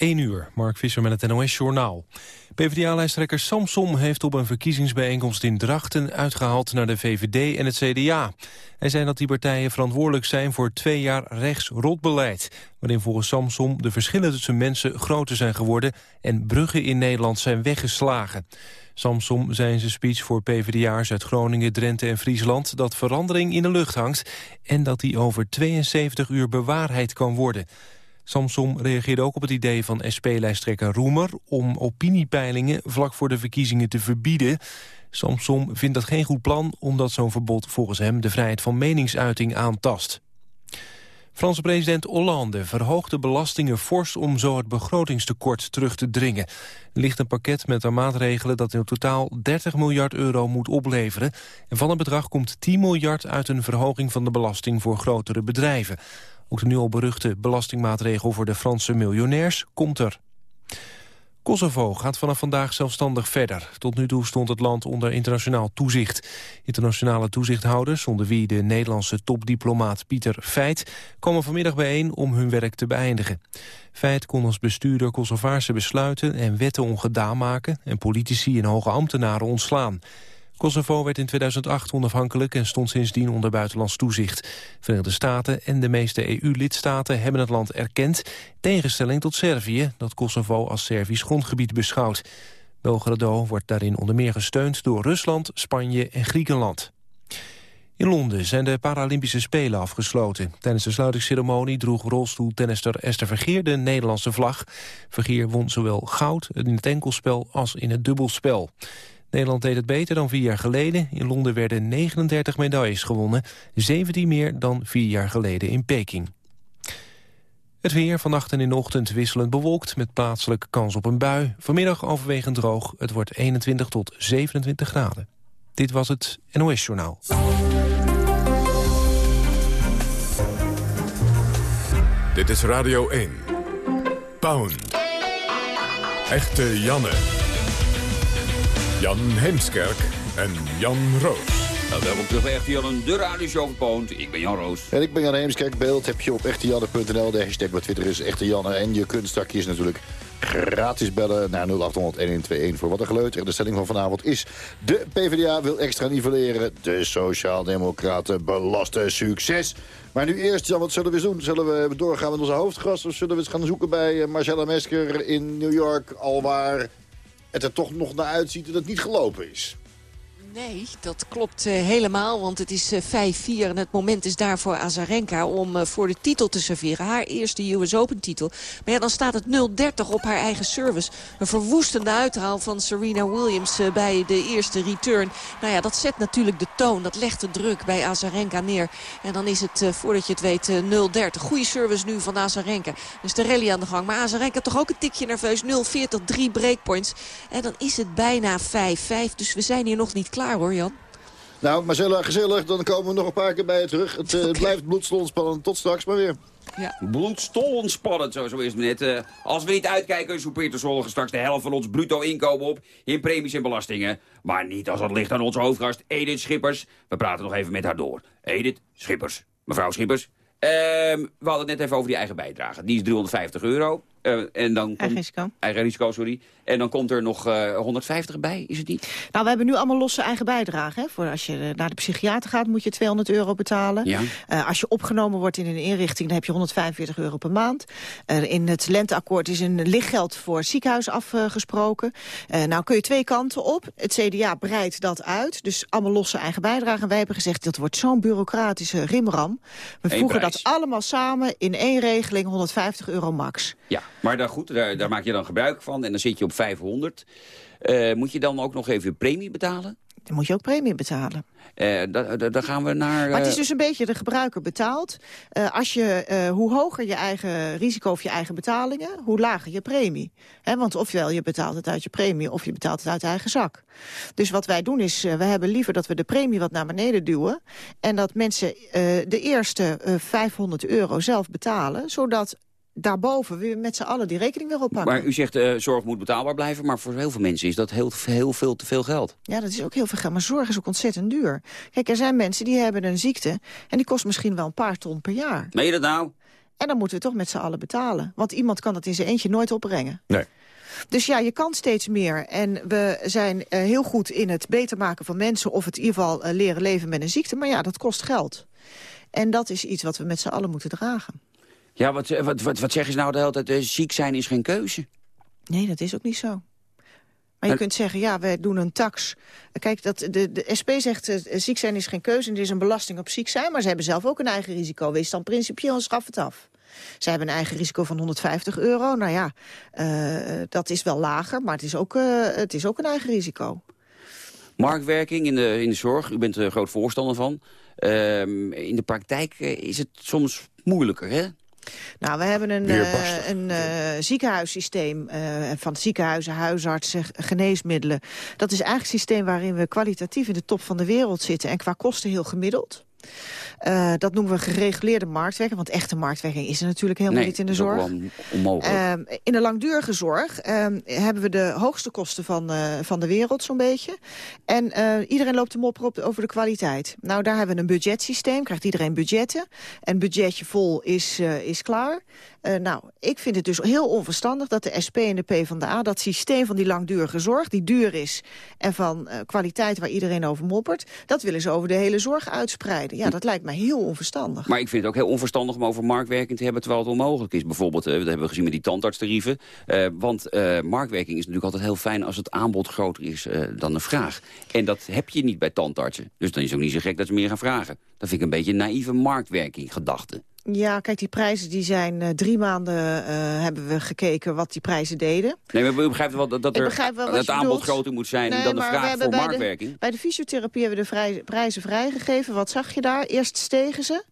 1 uur, Mark Visser met het NOS-journaal. PvdA-lijsttrekker Samsom heeft op een verkiezingsbijeenkomst in Drachten... uitgehaald naar de VVD en het CDA. Hij zei dat die partijen verantwoordelijk zijn voor twee jaar rechts-rotbeleid... waarin volgens Samsom de verschillen tussen mensen groter zijn geworden... en bruggen in Nederland zijn weggeslagen. Samsom zei in zijn speech voor PvdA'ers uit Groningen, Drenthe en Friesland... dat verandering in de lucht hangt en dat die over 72 uur bewaarheid kan worden... Samsom reageerde ook op het idee van SP-lijsttrekker Roemer... om opiniepeilingen vlak voor de verkiezingen te verbieden. Samsom vindt dat geen goed plan... omdat zo'n verbod volgens hem de vrijheid van meningsuiting aantast. Franse president Hollande verhoogt de belastingen fors om zo het begrotingstekort terug te dringen. Er ligt een pakket met de maatregelen dat in totaal 30 miljard euro moet opleveren. En van het bedrag komt 10 miljard uit een verhoging van de belasting voor grotere bedrijven. Ook de nu al beruchte belastingmaatregel voor de Franse miljonairs komt er. Kosovo gaat vanaf vandaag zelfstandig verder. Tot nu toe stond het land onder internationaal toezicht. Internationale toezichthouders, onder wie de Nederlandse topdiplomaat Pieter Feit... komen vanmiddag bijeen om hun werk te beëindigen. Feit kon als bestuurder Kosovaarse besluiten en wetten ongedaan maken... en politici en hoge ambtenaren ontslaan. Kosovo werd in 2008 onafhankelijk en stond sindsdien onder buitenlands toezicht. Verenigde Staten en de meeste EU-lidstaten hebben het land erkend... tegenstelling tot Servië, dat Kosovo als Servisch grondgebied beschouwt. Belgrado wordt daarin onder meer gesteund door Rusland, Spanje en Griekenland. In Londen zijn de Paralympische Spelen afgesloten. Tijdens de sluitingsceremonie droeg rolstoeltennister Esther Vergeer de Nederlandse vlag. Vergeer won zowel goud in het enkelspel als in het dubbelspel. Nederland deed het beter dan vier jaar geleden. In Londen werden 39 medailles gewonnen, 17 meer dan vier jaar geleden in Peking. Het weer vannacht en in de ochtend wisselend bewolkt... met plaatselijk kans op een bui. Vanmiddag overwegend droog. Het wordt 21 tot 27 graden. Dit was het NOS Journaal. Dit is Radio 1. Pound. Echte Janne. Jan Heemskerk en Jan Roos. Nou, welkom terug bij Echte Jan, de radioshow van Ik ben Jan Roos. En ik ben Jan Heemskerk. Beeld heb je op echtejanne.nl. De hashtag bij Twitter is Echte Janne. En je kunt straks natuurlijk gratis bellen naar 0800-1121 voor wat een geluid. En de stelling van vanavond is... de PvdA wil extra nivelleren. De Sociaaldemocraten belasten succes. Maar nu eerst, Jan, wat zullen we doen? Zullen we doorgaan met onze hoofdgast... of zullen we eens gaan zoeken bij Marcella Mesker in New York... alwaar het er toch nog naar uitziet dat het niet gelopen is. Nee, dat klopt uh, helemaal, want het is uh, eh, 5-4 en het moment is daar voor Azarenka om uh, voor de titel te serveren. Haar eerste US Open titel. Maar ja, dan staat het 0-30 op haar eigen service. Een verwoestende uithaal van Serena Williams bij de eerste return. Nou ja, dat zet natuurlijk de toon, dat legt de druk bij Azarenka neer. En dan is het, voordat je het weet, 0-30. Goede service nu van Azarenka. Dus de rally aan de gang. Maar Azarenka toch ook een tikje nerveus. 0-40, drie breakpoints. En dan is het bijna 5-5. Dus we zijn hier nog niet klaar klaar hoor, Jan. Nou, Marcella, gezellig. Dan komen we nog een paar keer bij je terug. Het uh, blijft bloedstollend spannend. Tot straks maar weer. Ja. Bloedstollend spannend, zo, zo is het net. Uh, als we niet uitkijken, zo Peter Zolgen straks de helft van ons bruto inkomen op... in premies en belastingen. Maar niet als dat ligt aan onze hoofdgast Edith Schippers. We praten nog even met haar door. Edith Schippers. Mevrouw Schippers. Uh, we hadden het net even over die eigen bijdrage. Die is 350 euro. Uh, en dan eigen risico. Eigen risico, sorry. En dan komt er nog uh, eh, 150 bij, is het niet? Nou, we hebben nu allemaal losse eigen bijdrage. Hè? Voor als je naar de psychiater gaat, moet je 200 euro betalen. Ja. Uh, als je opgenomen wordt in een inrichting, dan heb je 145 euro per maand. in het lenteakkoord is een lichtgeld voor ziekenhuis afgesproken. nou kun je twee kanten op. Het CDA breidt dat uit. Dus allemaal losse eigen bijdrage. En wij hebben gezegd, dat wordt zo'n bureaucratische rimram. We voegen dat allemaal samen in één regeling, 150 euro max. Ja, maar daar, goed, daar, daar maak je dan gebruik van en dan zit je op 500. Uh, moet je dan ook nog even premie betalen? Dan moet je ook premie betalen. Uh, dan gaan we naar... Maar het is dus een beetje de gebruiker betaalt. Uh, als je, hoe hoger je eigen risico of je eigen betalingen, hoe lager je premie. He, want ofwel je betaalt het uit je premie of je betaalt het uit eigen zak. Dus wat wij doen is, we hebben liever dat we de premie wat naar beneden duwen. En dat mensen de eerste 500 euro zelf betalen. Zodat daarboven weer met z'n allen die rekening weer oppakken. Maar u zegt uh, zorg moet betaalbaar blijven, maar voor heel veel mensen is dat heel, heel veel te veel geld. Ja, dat is ook heel veel geld, maar zorg is ook ontzettend duur. Kijk, er zijn mensen die hebben een ziekte en die kost misschien wel een paar ton per jaar. Meen je dat nou? En dan moeten we toch met z'n allen betalen. Want iemand kan dat in zijn eentje nooit opbrengen. Nee. Dus ja, je kan steeds meer. En we zijn uh, heel goed in het beter maken van mensen... of het in ieder geval uh, leren leven met een ziekte. Maar ja, dat kost geld. En dat is iets wat we met z'n allen moeten dragen. Ja, wat, wat, wat, wat zeggen ze nou de hele tijd? Uh, ziek zijn is geen keuze. Nee, dat is ook niet zo. Maar je kunt zeggen, ja, wij doen een tax. Kijk, dat, de, de SP zegt, uh, ziek zijn is geen keuze... en er is een belasting op ziek zijn... maar ze hebben zelf ook een eigen risico. Wees dan principieel en schaf het af. Ze hebben een eigen risico van 150 euro. Nou ja, uh, dat is wel lager, maar het is ook, uh, het is ook een eigen risico. Marktwerking in de, in de zorg, u bent er groot voorstander van. Uh, in de praktijk is het soms moeilijker, hè? Nou, we hebben een, uh, een uh, ziekenhuissysteem uh, van ziekenhuizen, huisartsen, geneesmiddelen. Dat is eigenlijk een systeem waarin we kwalitatief in de top van de wereld zitten... en qua kosten heel gemiddeld. Uh, dat noemen we gereguleerde marktwerking. Want echte marktwerking is er natuurlijk helemaal nee, niet in de zorg. onmogelijk. Uh, in de langdurige zorg uh, hebben we de hoogste kosten van, van de wereld zo'n beetje. En iedereen loopt de mopper op over de kwaliteit. Nou, daar hebben we een budgetsysteem. Krijgt iedereen budgetten. En budgetje vol is, is klaar. nou, ik vind het dus heel onverstandig dat de SP en de PvdA... dat systeem van die langdurige zorg, die duur is... en van kwaliteit waar iedereen over moppert... dat willen ze over de hele zorg uitspreiden. Ja, dat lijkt mij heel onverstandig. Maar ik vind het ook heel onverstandig om over marktwerking te hebben... terwijl het onmogelijk is. Bijvoorbeeld, uh, dat hebben we gezien met die tandartstarieven. Uh, want uh, marktwerking is natuurlijk altijd heel fijn... als het aanbod groter is dan de vraag. En dat heb je niet bij tandartsen. Dus dan is het ook niet zo gek dat ze meer gaan vragen. Dat vind ik een beetje een naïeve marktwerking gedachte. Ja, kijk, die prijzen die zijn uh, drie maanden uh, hebben we gekeken wat die prijzen deden. Nee, maar u begrijpt wel dat, dat er, wel het aanbod groter moet zijn nee, dan de vraag voor bij marktwerking? De, bij de fysiotherapie hebben we de vrij, prijzen vrijgegeven. Wat zag je daar? Eerst stegen ze.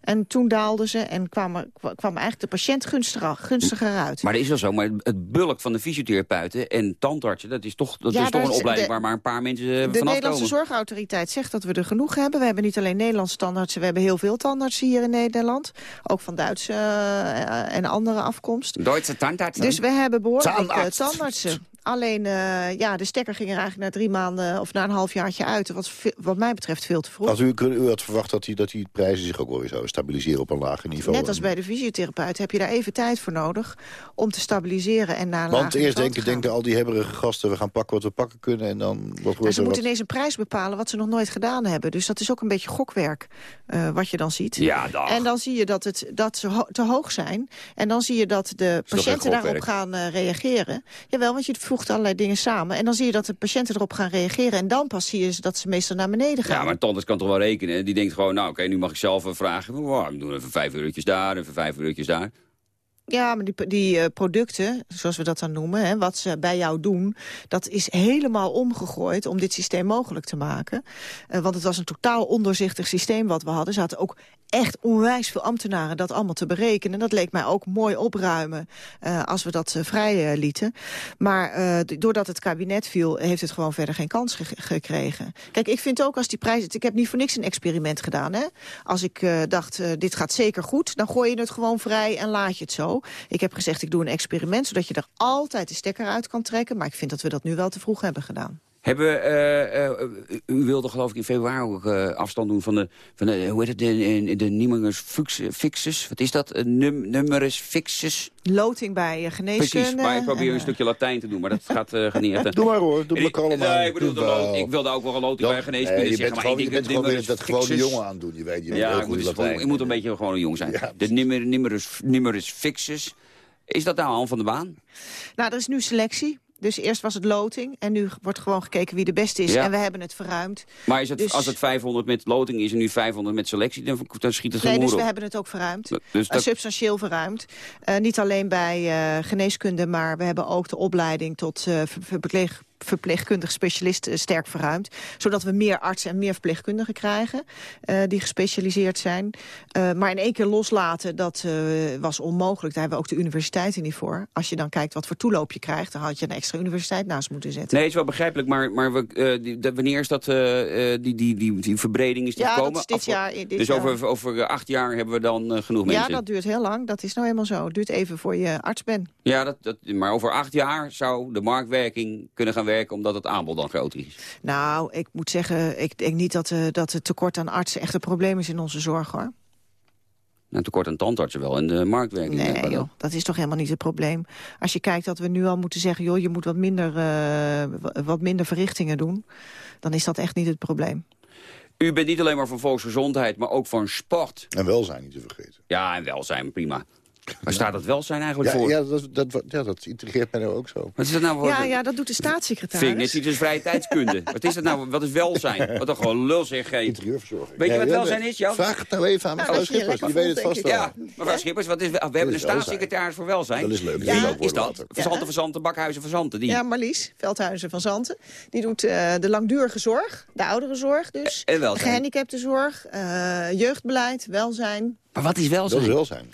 En toen daalden ze en kwamen, kwam eigenlijk de patiënt gunstiger, gunstiger uit. Maar dat is wel zo, maar het bulk van de fysiotherapeuten en tandartsen... dat is toch, dat ja, is toch een opleiding de, waar maar een paar mensen uh, vanaf De Nederlandse komen. Zorgautoriteit zegt dat we er genoeg hebben. We hebben niet alleen Nederlandse tandartsen, we hebben heel veel tandartsen hier in Nederland. Ook van Duitse uh, en andere afkomst. Duitse tandartsen? Dus we hebben behoorlijk uh, tandartsen. Alleen, uh, ja, de stekker ging er eigenlijk na drie maanden of na een halfjaartje uit. Dat was wat mij betreft veel te vroeg. Als u, u had verwacht dat die, dat die prijzen zich ook wel weer zouden stabiliseren op een lager niveau. Net als bij de fysiotherapeut heb je daar even tijd voor nodig om te stabiliseren en naar een Want eerst denken, denken al die hebberige gasten, we gaan pakken wat we pakken kunnen en dan... Wat ja, ze moeten wat... ineens een prijs bepalen wat ze nog nooit gedaan hebben. Dus dat is ook een beetje gokwerk uh, wat je dan ziet. Ja, dag. En dan zie je dat, het, dat ze ho te hoog zijn. En dan zie je dat de patiënten daarop gaan uh, reageren. Jawel, want je voegt allerlei dingen samen. En dan zie je dat de patiënten erop gaan reageren. En dan pas zie je dat ze meestal naar beneden gaan. Ja, maar tandarts kan toch wel rekenen. Die denkt gewoon, nou oké, nu mag ik zelf vragen. Wow, we doen even vijf eurotjes daar, even vijf eurotjes daar. Ja, maar die, die uh, producten, zoals we dat dan noemen, hè, wat ze bij jou doen... dat is helemaal omgegooid om dit systeem mogelijk te maken. Uh, want het was een totaal ondoorzichtig systeem wat we hadden. Ze hadden ook echt onwijs veel ambtenaren dat allemaal te berekenen. Dat leek mij ook mooi opruimen uh, als we dat vrij lieten. Maar doordat het kabinet viel, heeft het gewoon verder geen kans ge gekregen. Kijk, ik vind ook als die prijzen... Ik heb niet voor niks een experiment gedaan. Hè? Als ik dacht, dit gaat zeker goed, dan gooi je het gewoon vrij en laat je het zo. Ik heb gezegd, ik doe een experiment, zodat je er altijd de stekker uit kan trekken. Maar ik vind dat we dat nu wel te vroeg hebben gedaan. Hebben we, uh, uh, u wilde geloof ik in februari ook uh, afstand doen van de, van de hoe heet het, de, de numerus fixus. Wat is dat? Num, numerus fixus? Loting bij geneeskunde. Precies, maar ik probeer een stukje Latijn te doen, maar dat gaat uh, niet echt. Doe maar hoor, doe maar allemaal. Nee, ik bedoel, de ik wilde ook wel een loting bij geneeskunde nee, je zeggen. Bent maar gewoon, je bent gewoon weer dat gewone jongen aan doen, je weet. Je ja, heel goed Latijn. Je moet een beetje gewoon een jong zijn. Ja, de numerus, numerus fixus. Is dat nou al van de baan? Nou, er is nu selectie. Dus eerst was het loting en nu wordt gewoon gekeken wie de beste is. Ja. En we hebben het verruimd. Maar is het, dus... als het 500 met loting is en nu 500 met selectie, dan, dan schiet het Nee, dus op. we hebben het ook verruimd. Dus dat... uh, substantieel verruimd. Uh, niet alleen bij uh, geneeskunde, maar we hebben ook de opleiding tot uh, verpleeg verpleegkundig specialist uh, sterk verruimd. Zodat we meer artsen en meer verpleegkundigen krijgen uh, die gespecialiseerd zijn. Uh, maar in één keer loslaten, dat was onmogelijk. Daar hebben we ook de universiteiten niet voor. Als je dan kijkt wat voor toeloop je krijgt, dan had je een extra universiteit naast moeten zetten. Nee, het is wel begrijpelijk, maar, maar we, die, de, wanneer is dat, die, die, die, die verbreding is die ja, komen? Dat is dit jaar, dit dus jaar. over, over acht jaar hebben we dan genoeg mensen? Ja, dat duurt heel lang. Dat is nou eenmaal zo. Het duurt even voor je arts bent. Ja, dat, dat, maar over acht jaar zou de marktwerking kunnen gaan werken omdat het aanbod dan groter is? Nou, ik moet zeggen, ik denk niet dat, uh, dat het tekort aan artsen echt een probleem is in onze zorg, hoor. Nou, tekort aan tandartsen wel en de marktwerking. Nee joh, dat is toch helemaal niet het probleem. Als je kijkt dat we nu al moeten zeggen... joh, je moet wat minder, uh, wat minder verrichtingen doen... dan is dat echt niet het probleem. U bent niet alleen maar voor volksgezondheid, maar ook van sport. En welzijn niet te vergeten. Ja, en welzijn, prima. Waar staat dat welzijn eigenlijk ja, voor? Ja dat, dat, ja, dat intrigeert mij nou ook zo. Wat is dat nou voor... Ja, ja, dat doet de staatssecretaris. Vind net iets als vrije tijdskunde. wat is dat nou? Wat is welzijn? Wat toch gewoon lul zeg geen. Interieurverzorging. Weet je wat welzijn is, Jan? Vraag het nou even aan mevrouw nou, Schippers. Die weet het vast wel. Ja, mevrouw Schippers, wat is, we hebben een staatssecretaris voor welzijn. Dat is leuk. Ja, is dat? Verzanten, Verzanten, Bakhuizen, Verzanten. Die. Ja, Marlies, Veldhuizen van Zanten. Die doet uh, de langdurige zorg, de ouderenzorg dus. En welzijn. Gehandicaptenzorg, uh, jeugdbeleid, welzijn. Maar wat is welzijn? Dat is welzijn.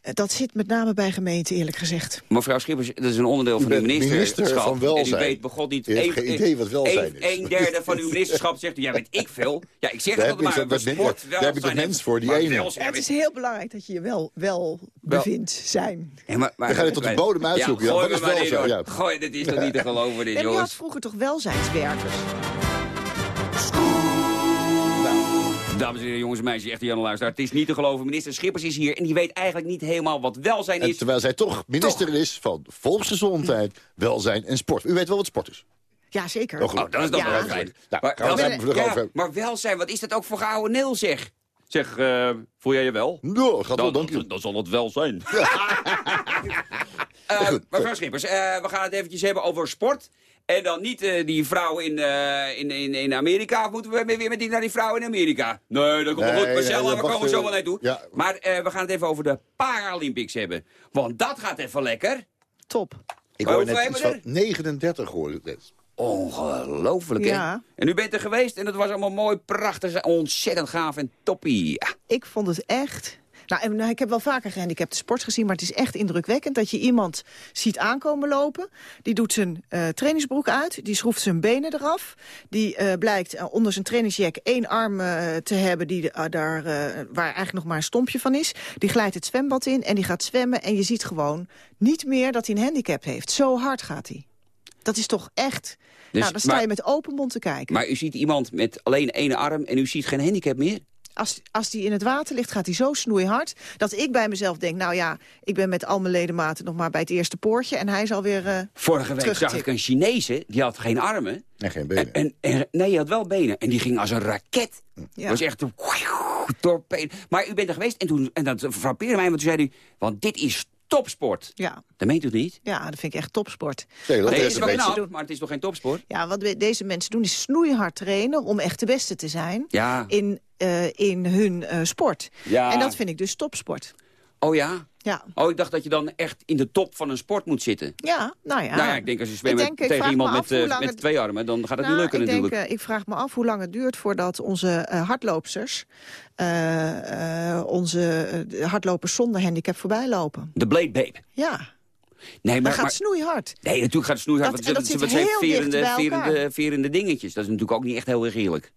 Dat zit met name bij gemeenten, eerlijk gezegd. Mevrouw Schippers, dat is een onderdeel van uw ministerschap. Minister van welzijn. En u weet begot niet... U heeft geen idee wat welzijn is. Een derde van uw ministerschap zegt, ja, weet ik veel. Ja, ik zeg het altijd maar, maar sport, Daar heb ik de mens voor, die ene. Ja, het is heel belangrijk dat je je wel, wel bevindt, zijn. Ja, maar, maar, Dan ga je tot de bodem uitzoeken. Ja, gooi ja, wat is welzijn? Gooi, dit is toch niet te geloven, dit, jongens. je had vroeger toch welzijnswerkers? Dames en heren, jongens en meisjes, echt Jan Luisteraar. Het is niet te geloven. Minister Schippers is hier en die weet eigenlijk niet helemaal wat welzijn is. En terwijl zij toch minister is van volksgezondheid, welzijn en sport. U weet wel wat sport is. Ja, zeker. Oh, dat is dan ja. wel fijn. Nou, maar, welzijn, ja, maar welzijn, wat is dat ook voor gouden neel, zeg? Zeg, uh, voel jij je wel? Ja, gaat wel, dank je. Dan, dan zal het wel zijn. Ja. uh, mevrouw Schippers, uh, we gaan het eventjes hebben over sport. En dan niet uh, die vrouw in, uh, in, in, in Amerika. Of moeten we weer met die, naar die vrouw in Amerika? Nee, dat komt nee, goed. Marcel, nee, we komen zo wel naartoe. Ja. Maar uh, we gaan het even over de Paralympics hebben. Want dat gaat even lekker. Top. Ik hoor net iets van 39 hoor ik net. Ongelooflijk, hè? Ja. En u bent er geweest en het was allemaal mooi, prachtig, ontzettend gaaf en toppie. Ja. Ik vond het echt nou, nou, ik heb wel vaker gehandicapte sport gezien, maar het is echt indrukwekkend dat je iemand ziet aankomen lopen. Die doet zijn uh, trainingsbroek uit, die schroeft zijn benen eraf. Die uh, blijkt uh, onder zijn trainingsjack één arm te hebben die, daar, waar eigenlijk nog maar een stompje van is. Die glijdt het zwembad in en die gaat zwemmen en je ziet gewoon niet meer dat hij een handicap heeft. Zo hard gaat hij. Dat is toch echt... Dus, nou, dan sta maar, je met open mond te kijken. Maar u ziet iemand met alleen één arm en u ziet geen handicap meer? Als, als die in het water ligt, gaat hij zo snoeihard... dat ik bij mezelf denk, nou ja, ik ben met al mijn ledematen... nog maar bij het eerste poortje en hij is alweer uh, Vorige week zag ik een Chinese, die had geen armen. En geen benen. En, en, nee, hij had wel benen. En die ging als een raket. Ja. was echt een. Maar u bent er geweest en, toen, en dat frappeerde mij, want toen zei u... want dit is topsport. Ja. Dat meent u niet? Ja, dat vind ik echt topsport. Nee, dat nee, is wel knap, maar het is toch geen topsport? Ja, wat deze mensen doen is snoeihard trainen... om echt de beste te zijn ja. in, uh, in hun uh, sport. Ja. En dat vind ik dus topsport. Oh ja? Ja. Oh, ik dacht dat je dan echt in de top van een sport moet zitten. Ja, nou ja. Nou ja, ik denk als je zwemt tegen iemand met, uh, met twee armen, dan gaat het nou, niet lukken ik natuurlijk. Denk, uh, ik vraag me af hoe lang het duurt voordat onze uh, hardloopsters... onze hardlopers zonder handicap voorbij lopen. De Blade Babe. Ja. Nee, maar, dat gaat maar, snoeihard. Nee, natuurlijk gaat het snoeihard. Dat, want dat zit zijn verende, verende, verende dingetjes. Dat is natuurlijk ook niet echt heel erg eerlijk.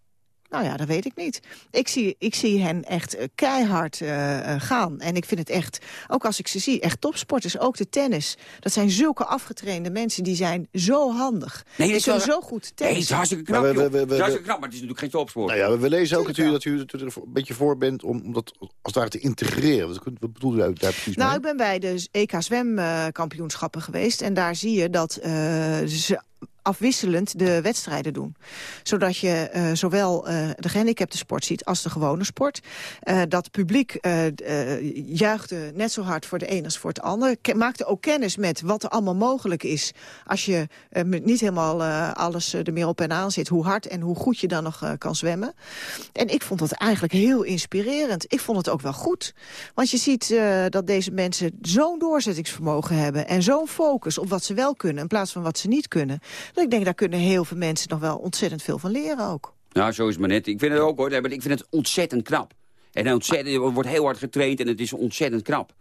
Nou ja, dat weet ik niet. Ik zie, ik zie hen echt uh, keihard uh, gaan. En ik vind het echt, ook als ik ze zie, echt topsporters. Ook de tennis. Dat zijn zulke afgetrainde mensen, die zijn zo handig. Nee, die kunnen zo goed tennis. Nee, het is hartstikke knap, we, we, we, het is hartstikke knap, maar het is natuurlijk geen topsport. Nou ja, we lezen ook dat u, dat u er een beetje voor bent om, om dat als het ware te integreren. Wat, wat bedoelt u daar precies Nou, mee? ik ben bij de EK zwemkampioenschappen geweest. En daar zie je dat uh, ze afwisselend de wedstrijden doen. Zodat je uh, zowel uh, de gehandicapte sport ziet als de gewone sport. Uh, dat publiek juichte net zo hard voor de een als voor het ander. Maakte ook kennis met wat er allemaal mogelijk is... als je niet helemaal alles er meer op en aan zit... hoe hard en hoe goed je dan nog kan zwemmen. En ik vond dat eigenlijk heel inspirerend. Ik vond het ook wel goed. Want je ziet dat deze mensen zo'n doorzettingsvermogen hebben... en zo'n focus op wat ze wel kunnen in plaats van wat ze niet kunnen... Dus ik denk, daar kunnen heel veel mensen nog wel ontzettend veel van leren ook. Nou, zo is het maar net. Ik vind het ook hoor. Ik vind het ontzettend knap. En ontzettend, er wordt heel hard getraind en het is ontzettend knap.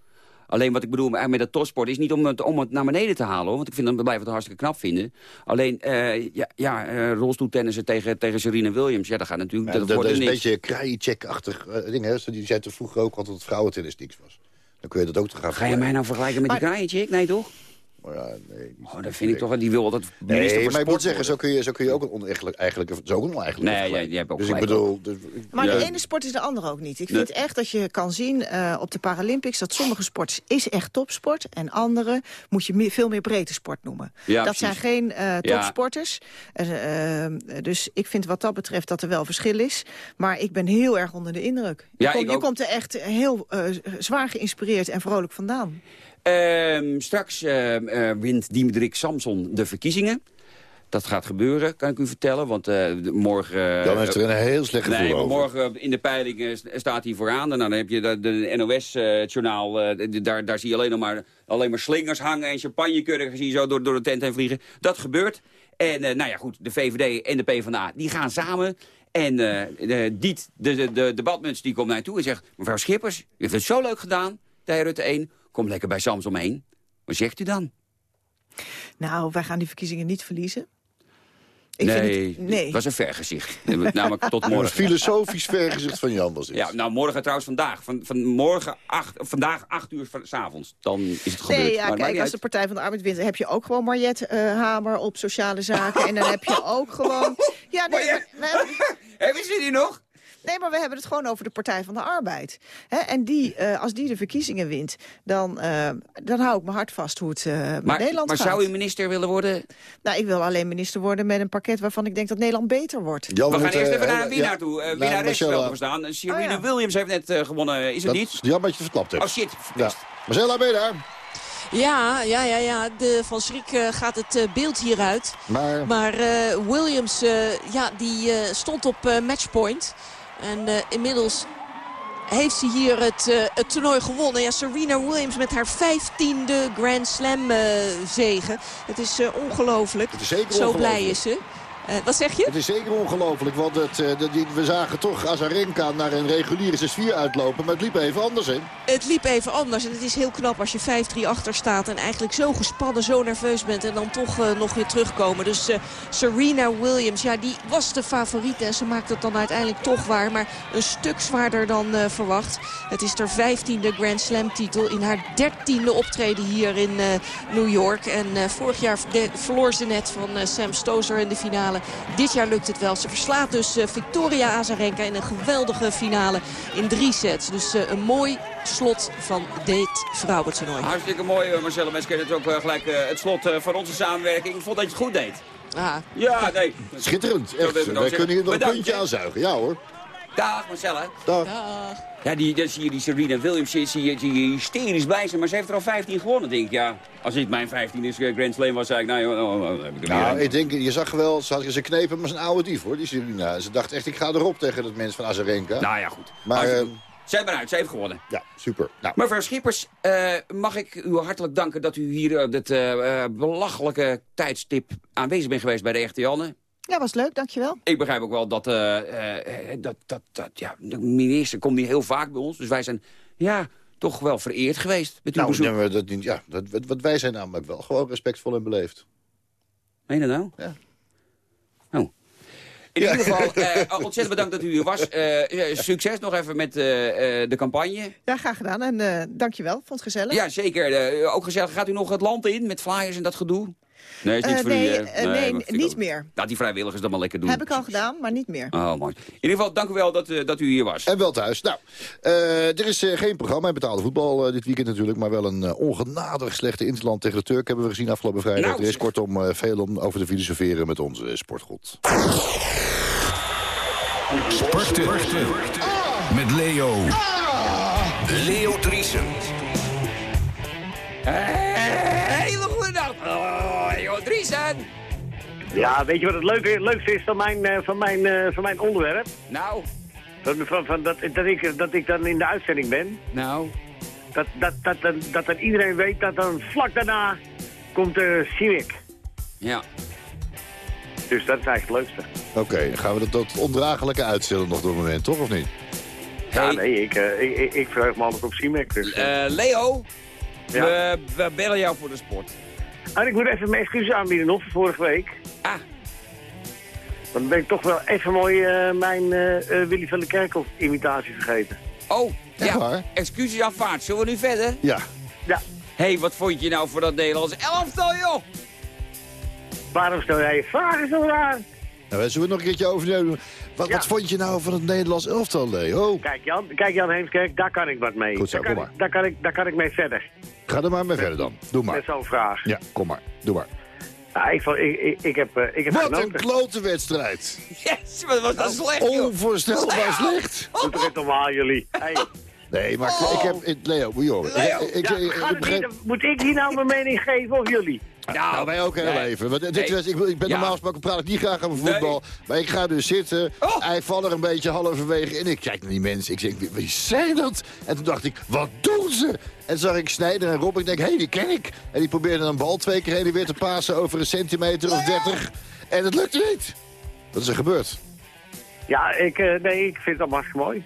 Alleen wat ik bedoel met dat topsport is niet om het, om het naar beneden te halen. Hoor, want ik vind, dan blijf het hartstikke knap vinden. Alleen, uh, ja, ja uh, rolstoeltennissen tegen, tegen Serena Williams. Ja, dat gaat natuurlijk... Ja, dat, dat, wordt dat is er een beetje kraaiecheck-achtig uh, ding. Hè? Die zei te vroeger ook altijd dat vrouwentennis niks was. Dan kun je dat ook te gaan Ga je mij nou vergelijken met maar, die kraaiencheck? Nee, toch? Maar ja, nee, oh, dat vind ik toch, die wil altijd Nee, maar ik moet zeggen, zo kun je, zo kun je ook een onechtelijk, eigenlijk, zo ook een Nee, jij, jij hebt ook Dus ik bedoel... Dus, maar de ene sport is de andere ook niet. Ik vind echt dat je kan zien uh, op de Paralympics... dat sommige sporten is echt topsport... en andere moet je meer, veel meer breedte sport noemen. Ja, dat zijn geen uh, topsporters. Ja. Uh, dus ik vind wat dat betreft dat er wel verschil is. Maar ik ben heel erg onder de indruk. Je, ja, komt, je komt er echt heel zwaar geïnspireerd en vrolijk vandaan. Uh, straks uh, uh, wint Dimitrik Samson de verkiezingen. Dat gaat gebeuren, kan ik u vertellen. Want uh, morgen... Dan heeft er een heel slecht gevoel nee, morgen in de peilingen staat hij vooraan. En dan heb je de, de NOS-journaal. daar, daar zie je alleen, nog maar, alleen maar slingers hangen en champagnekurken zie je zo door, door de tent heen vliegen. Dat gebeurt. En nou ja, goed, de VVD en de PvdA, die gaan samen. En Diet, de, de, de die komt naar toe en zegt... mevrouw Schippers, u heeft het zo leuk gedaan, de heer Rutte 1 Kom lekker bij Samsom heen. Wat zegt u dan? Nou, wij gaan die verkiezingen niet verliezen. Ik nee, het, nee, het was een vergezicht. Namelijk tot morgen. Een filosofisch vergezicht van Jan was het. Ja, nou morgen trouwens vandaag. Van, van morgen acht, vandaag acht uur s avonds. Dan is het gebeurd. Nee, ja, kijk, als de Partij van de Arbeid wint... heb je ook gewoon Mariette uh, Hamer op sociale zaken. en dan heb je ook gewoon... Ja, nee, maar, nee. Hebben ze die nog? Nee, maar we hebben het gewoon over de Partij van de Arbeid. en die, uh, als die de verkiezingen wint, dan, uh, dan hou ik mijn hart vast hoe het uh, met maar, Nederland maar gaat. Maar zou u minister willen worden? Nou, ik wil alleen minister worden met een pakket waarvan ik denk dat Nederland beter wordt. Jan, we gaan eerst even naar wie naartoe. Uh, wie naar rechts staan. Serena oh, ja. Williams heeft net gewonnen, is het dat niet? Jan, wat je verklapt hebt. Oh shit, verpest. Ja. Marcella, ben je daar? Ja, ja, ja, ja. De Van Schrik uh, gaat het uh, beeld hieruit. Maar, maar uh, Williams, ja, die stond op matchpoint. En uh, inmiddels heeft ze hier het, uh, het toernooi gewonnen. Ja, Serena Williams met haar vijftiende Grand Slam uh, zegen. Het is ongelooflijk. Zo blij is ze. Uh, wat zeg je? Het is zeker ongelooflijk, want het, uh, de, we zagen toch Azarenka naar een reguliere 6-4 uitlopen. Maar het liep even anders, hè? Het liep even anders en het is heel knap als je 5-3 achter staat... en eigenlijk zo gespannen, zo nerveus bent en dan toch uh, nog weer terugkomen. Dus Serena Williams, ja, die was de favoriete en ze maakt het dan uiteindelijk toch waar. Maar een stuk zwaarder dan verwacht. Het is haar 15e Grand Slam titel in haar 13e optreden hier in New York. En vorig jaar verloor ze net van Sam Stosur in de finale. Dit jaar lukt het wel. Ze verslaat dus uh, Victoria Azarenka in een geweldige finale in drie sets. Dus uh, een mooi slot van dit vrouwentoernooi. Hartstikke mooi Marcella Mesker. Het is ook uh, gelijk het slot van onze samenwerking. Ik vond dat je het goed deed. Ah. Ja, nee. Schitterend. Echt. Wij kunnen hier nog een puntje aanzuigen. Ja hoor. Dag Marcella. Dag. Dag. Ja, die, dan zie je die Serena Williams zie, zie, zie je hysterisch blij zijn. Maar ze heeft er al 15 gewonnen, denk ik. Ja, als dit mijn 15 is eh, Grand Slam was, zei ik, nou, oh, oh, oh, heb ik er Nou, ik denk, je zag wel, ze, had, ze knepen maar zijn oude dief, hoor, die Serena. Ze dacht echt, ik ga erop tegen dat mens van Azarenka. Nou ja, goed. Maar... Uh, ze hebben eruit, ze heeft gewonnen. Ja, super. Nou. Mevrouw Schippers, uh, mag ik u hartelijk danken dat u hier uh, dit uh, belachelijke tijdstip aanwezig bent geweest bij de Echte Janne. Ja, was leuk, dankjewel. Ik begrijp ook wel dat, uh, uh, dat, dat, dat ja, de minister komt niet heel vaak bij ons. Dus wij zijn ja, toch wel vereerd geweest met uw nou, bezoek. Nee, dat, ja, dat, wat wij zijn namelijk wel gewoon respectvol en beleefd. Meen je dat nou? Ja. Oh. In ieder geval, uh, ontzettend bedankt dat u hier was. Uh, succes nog even met uh, de campagne. Ja, graag gedaan. En dankjewel. Vond het gezellig. Ja, zeker. ook gezellig. Gaat u nog het land in met flyers en dat gedoe? Nee, is niet voor nee, u, nee, nee niet meer. Laat die vrijwilligers dat maar lekker doen. Heb ik al gedaan, maar niet meer. Oh, mooi. In ieder geval, dank u wel dat, uh, dat u hier was. En wel thuis. Nou, uh, er is uh, geen programma in betaalde voetbal dit weekend natuurlijk... maar wel een ongenadig slechte interland tegen de Turk... hebben we gezien afgelopen vrijdag. Nou, er is kortom veel om over te filosoferen met onze sportgod. Sporten. Sporten. Met Leo. Ah. Leo Driesen. Hele goede dag. Ja, weet je wat het leuke, leukste is van mijn, uh, van mijn, uh, van mijn onderwerp? Nou? Van, van, van, dat, dat, ik, dat ik dan in de uitzending ben. Nou? Dat, dat, dat, dat, dat dan iedereen weet dat dan vlak daarna komt de Simic. Ja. Dus dat is eigenlijk het leukste. Oké, okay, dan gaan we dat, dat ondraaglijke uitstellen nog door het moment, toch of niet? Ja, nee, ik, uh, ik, ik, ik verheug me altijd op Simic. Dus, uh, Leo, ja. we, we bellen jou voor de sport. En ik moet even mijn excuses aanbieden nog voor vorige week. Ah. Dan ben ik toch wel even mooi uh, mijn uh, uh, Willy van der Kerkhoff imitatie vergeten. Oh, ja. Excuses aanvaard. Zullen we nu verder? Ja. Ja. Hé, hey, wat vond je nou voor dat Nederlands elftal, joh? Waarom stel jij vragen zo raar? Nou, zullen we het nog een keertje overnemen? Wat, Ja. wat vond je nou van het Nederlands elftal, Leo? Kijk Jan, kijk Jan Heemskerk, daar kan ik wat mee. Goed zo, daar, kan ik, daar, kan ik, daar kan ik mee verder. Ga er maar mee verder dan. Doe Met maar. zo'n vraag. Ja, kom maar. Doe maar. Ja, ik, vond- ik, ik, ik heb, eh, ik heb Wat een klote wedstrijd. Yes, wat was dat slecht, joh. Onvoorstelbaar slecht. Doe toch normaal, jullie. Hey. Nee, maar ik heb... Leo, moet je horen. Leo. Ik, moet ik hier nou mijn mening geven of jullie? Nou, wij ook heel nee. even. Want dit Nee. was, ik, ik ben Ja. normaal gesproken praat ik niet graag over voetbal. Maar ik ga dus zitten. Oh. Hij valt er een beetje halverwege in. Ik kijk naar die mensen. Ik zeg, wie, wie zijn dat? En toen dacht ik, wat doen ze? En toen zag ik Snijder en Rob. Ik denk, hé, hey, die ken ik. En die probeerden een bal twee keer heen en weer te pasen over een centimeter of dertig. En het lukte niet. Wat is er gebeurd? Ja, ik, eh, nee, ik vind het allemaal hartstikke mooi.